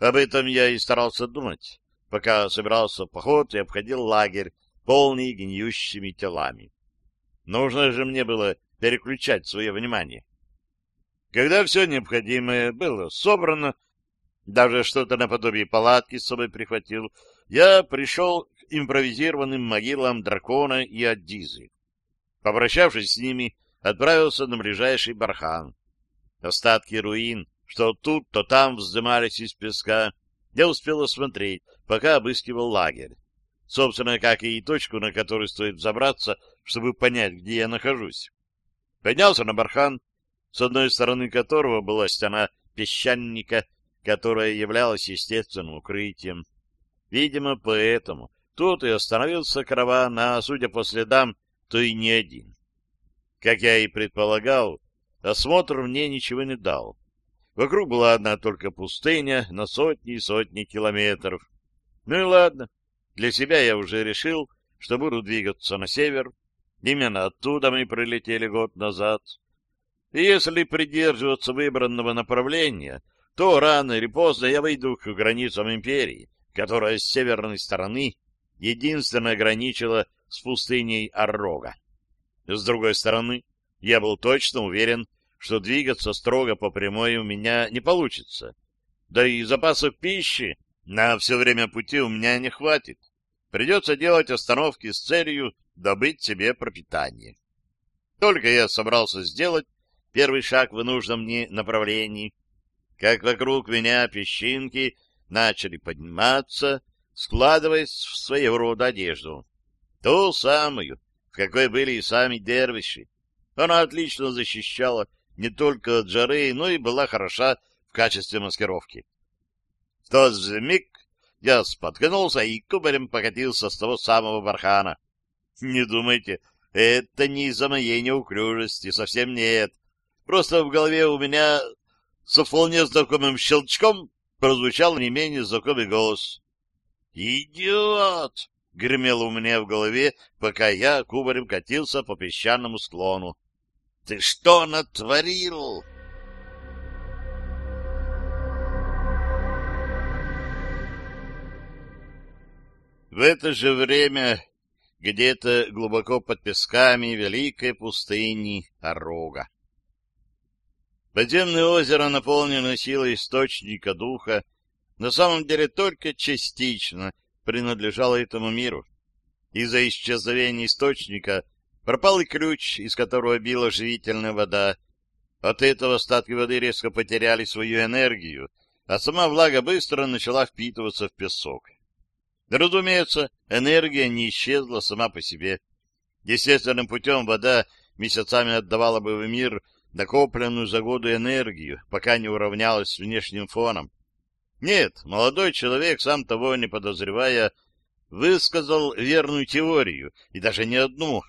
Об этом я и старался думать, пока собирался в поход и обходил лагерь, полный гниющими телами. Нужно же мне было переключать свое внимание. Когда все необходимое было собрано, даже что-то наподобие палатки с собой прихватил, я пришел к импровизированным могилам дракона и Аддизы. Попрощавшись с ними, отправился на ближайший бархан. Остатки руин, что тут, то там вздымались из песка, я успел осмотреть, пока обыскивал лагерь. Собственно, как и точку, на которую стоит взобраться, чтобы понять, где я нахожусь. Поднялся на бархан, с одной стороны которого была стена песчаника, которая являлась естественным укрытием. Видимо, поэтому тут и остановился караван, а, судя по следам, то и не один. Как я и предполагал, осмотр мне ничего не дал. Вокруг была одна только пустыня на сотни и сотни километров. Ну и ладно, для себя я уже решил, что буду двигаться на север. Именно оттуда мы прилетели год назад. И если придерживаться выбранного направления, то рано или поздно я выйду к границам империи, которая с северной стороны единственно граничила с пустыней Аррога. С другой стороны, я был точно уверен, что двигаться строго по прямой у меня не получится. Да и запасов пищи на все время пути у меня не хватит. Придется делать остановки с целью добыть себе пропитание. Только я собрался сделать первый шаг в нужном мне направлении, как вокруг меня песчинки начали подниматься, складываясь в своего рода одежду. Ту самую, в какой были и сами дервиши. Она отлично защищала не только от жары, но и была хороша в качестве маскировки. В тот же миг я споткнулся и кубарем покатился с того самого бархана. Не думайте, это не из-за моей неуклюжести, совсем нет. Просто в голове у меня со вполне знакомым щелчком прозвучал не менее знакомый голос. «Идиот!» — гремело у меня в голове, пока я кубарем катился по песчаному склону. «Ты что натворил?» В это же время где-то глубоко под песками великой пустыни Орога. Подземное озеро, наполненное силой источника духа, на самом деле только частично принадлежало этому миру. Из-за исчезновения источника пропал и ключ, из которого била живительная вода. От этого остатки воды резко потеряли свою энергию, а сама влага быстро начала впитываться в песок. Разумеется, энергия не исчезла сама по себе. Естественным путем вода месяцами отдавала бы в мир накопленную за годы энергию, пока не уравнялась с внешним фоном. Нет, молодой человек, сам того не подозревая, высказал верную теорию, и даже не одну.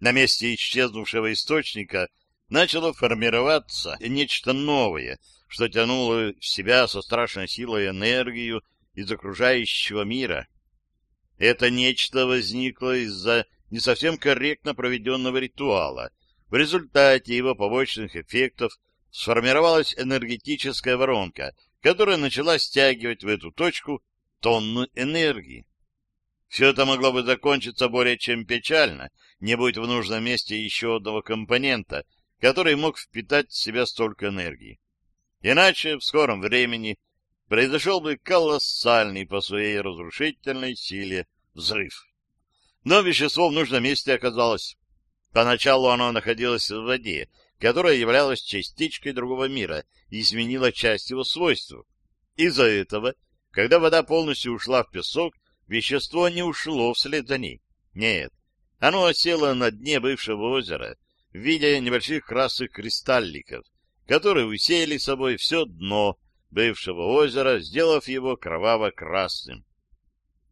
На месте исчезнувшего источника начало формироваться нечто новое, что тянуло в себя со страшной силой энергию из окружающего мира. Это нечто возникло из-за не совсем корректно проведенного ритуала, в результате его побочных эффектов сформировалась энергетическая воронка, которая начала стягивать в эту точку тонну энергии. Все это могло бы закончиться более чем печально, не будь в нужном месте еще одного компонента, который мог впитать в себя столько энергии. Иначе в скором времени произошел бы колоссальный по своей разрушительной силе взрыв. Но вещество в нужном месте оказалось. Поначалу оно находилось в воде, которая являлась частичкой другого мира и изменила часть его свойств. Из-за этого Когда вода полностью ушла в песок, вещество не ушло вслед за ней. Нет, оно осело на дне бывшего озера в виде небольших красных кристалликов, которые усеяли собой все дно бывшего озера, сделав его кроваво-красным.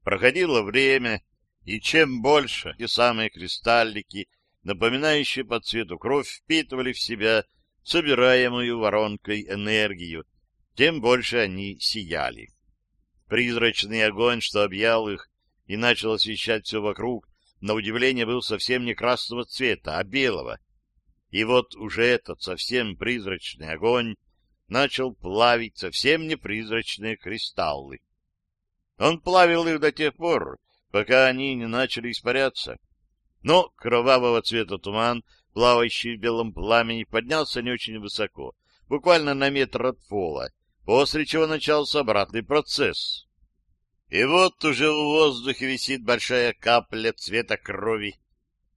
Проходило время, и чем больше те самые кристаллики, напоминающие по цвету кровь, впитывали в себя собираемую воронкой энергию, тем больше они сияли. Призрачный огонь, что объял их и начал освещать все вокруг, на удивление был совсем не красного цвета, а белого. И вот уже этот совсем призрачный огонь начал плавить совсем не призрачные кристаллы. Он плавил их до тех пор, пока они не начали испаряться. Но кровавого цвета туман, плавающий в белом пламени, поднялся не очень высоко, буквально на метр от пола, после чего начался обратный процесс. И вот уже в воздухе висит большая капля цвета крови.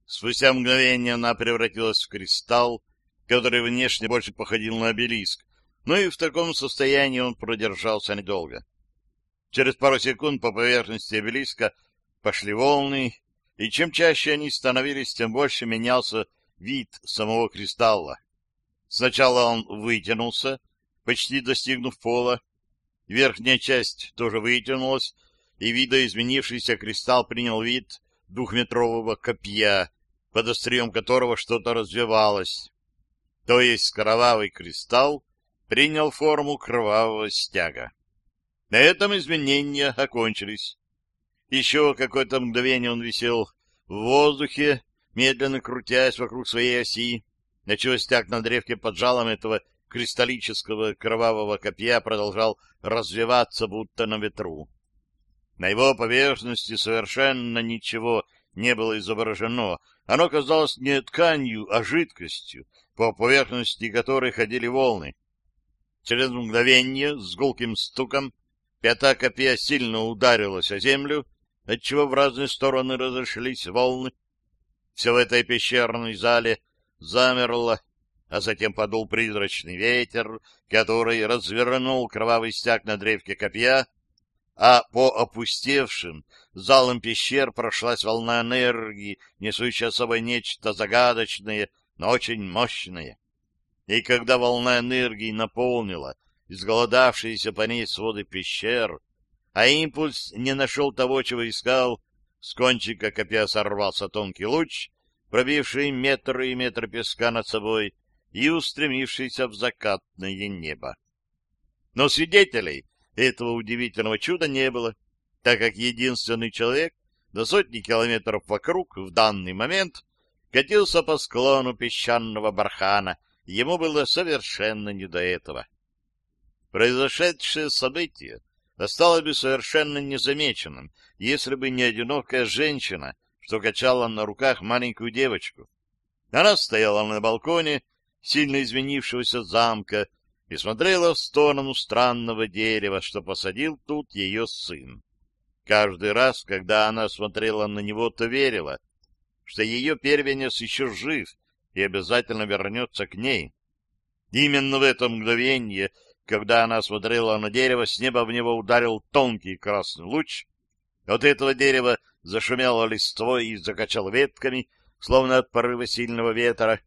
Спустя мгновение она превратилась в кристалл, который внешне больше походил на обелиск, но и в таком состоянии он продержался недолго. Через пару секунд по поверхности обелиска пошли волны, и чем чаще они становились, тем больше менялся вид самого кристалла. Сначала он вытянулся, почти достигнув пола. Верхняя часть тоже вытянулась, и видоизменившийся кристалл принял вид двухметрового копья, под острием которого что-то развивалось. То есть кровавый кристалл принял форму кровавого стяга. На этом изменения окончились. Еще какое-то мгновение он висел в воздухе, медленно крутясь вокруг своей оси, отчего стяг на древке под жалом этого кристаллического кровавого копья продолжал развиваться, будто на ветру. На его поверхности совершенно ничего не было изображено. Оно казалось не тканью, а жидкостью, по поверхности которой ходили волны. Через мгновение с гулким стуком пята копья сильно ударилась о землю, отчего в разные стороны разошлись волны. Все в этой пещерной зале замерло, а затем подул призрачный ветер, который развернул кровавый стяг на древке копья, а по опустевшим залам пещер прошлась волна энергии, несущая с собой нечто загадочное, но очень мощное. И когда волна энергии наполнила изголодавшиеся по ней своды пещер, а импульс не нашел того, чего искал, с кончика копья сорвался тонкий луч, пробивший метры и метры песка над собой и устремившийся в закатное небо. Но свидетелей этого удивительного чуда не было, так как единственный человек на сотни километров вокруг в данный момент катился по склону песчаного бархана, ему было совершенно не до этого. Произошедшее событие осталось бы совершенно незамеченным, если бы не одинокая женщина, что качала на руках маленькую девочку. Она стояла на балконе сильно изменившегося замка, и смотрела в сторону странного дерева, что посадил тут ее сын. Каждый раз, когда она смотрела на него, то верила, что ее первенец еще жив и обязательно вернется к ней. Именно в это мгновение, когда она смотрела на дерево, с неба в него ударил тонкий красный луч. От этого дерева зашумело листвой и закачало ветками, словно от порыва сильного ветра.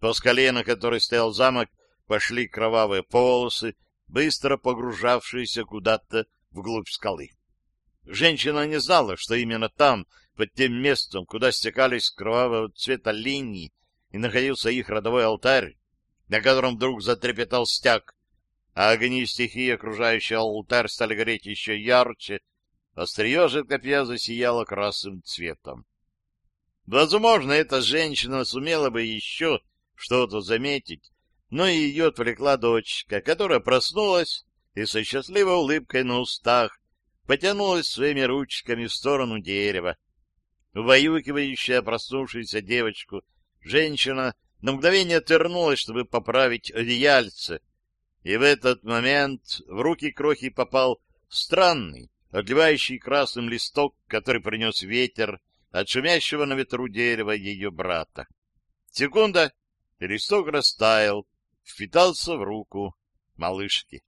По скале, на которой стоял замок, пошли кровавые полосы, быстро погружавшиеся куда-то вглубь скалы. Женщина не знала, что именно там, под тем местом, куда стекались кровавого цвета линии, и находился их родовой алтарь, на котором вдруг затрепетал стяг, а огни стихии, окружающие алтарь, стали гореть еще ярче, острие же копья засияло красным цветом. Возможно, эта женщина сумела бы еще что-то заметить, но ее отвлекла дочка, которая проснулась и со счастливой улыбкой на устах потянулась своими ручками в сторону дерева. Убаюкивающая проснувшуюся девочку, женщина на мгновение отвернулась, чтобы поправить одеяльце, и в этот момент в руки крохи попал странный, отливающий красным листок, который принес ветер от шумящего на ветру дерева ее брата. Секунда, и листок растаял, впитался в руку малышки.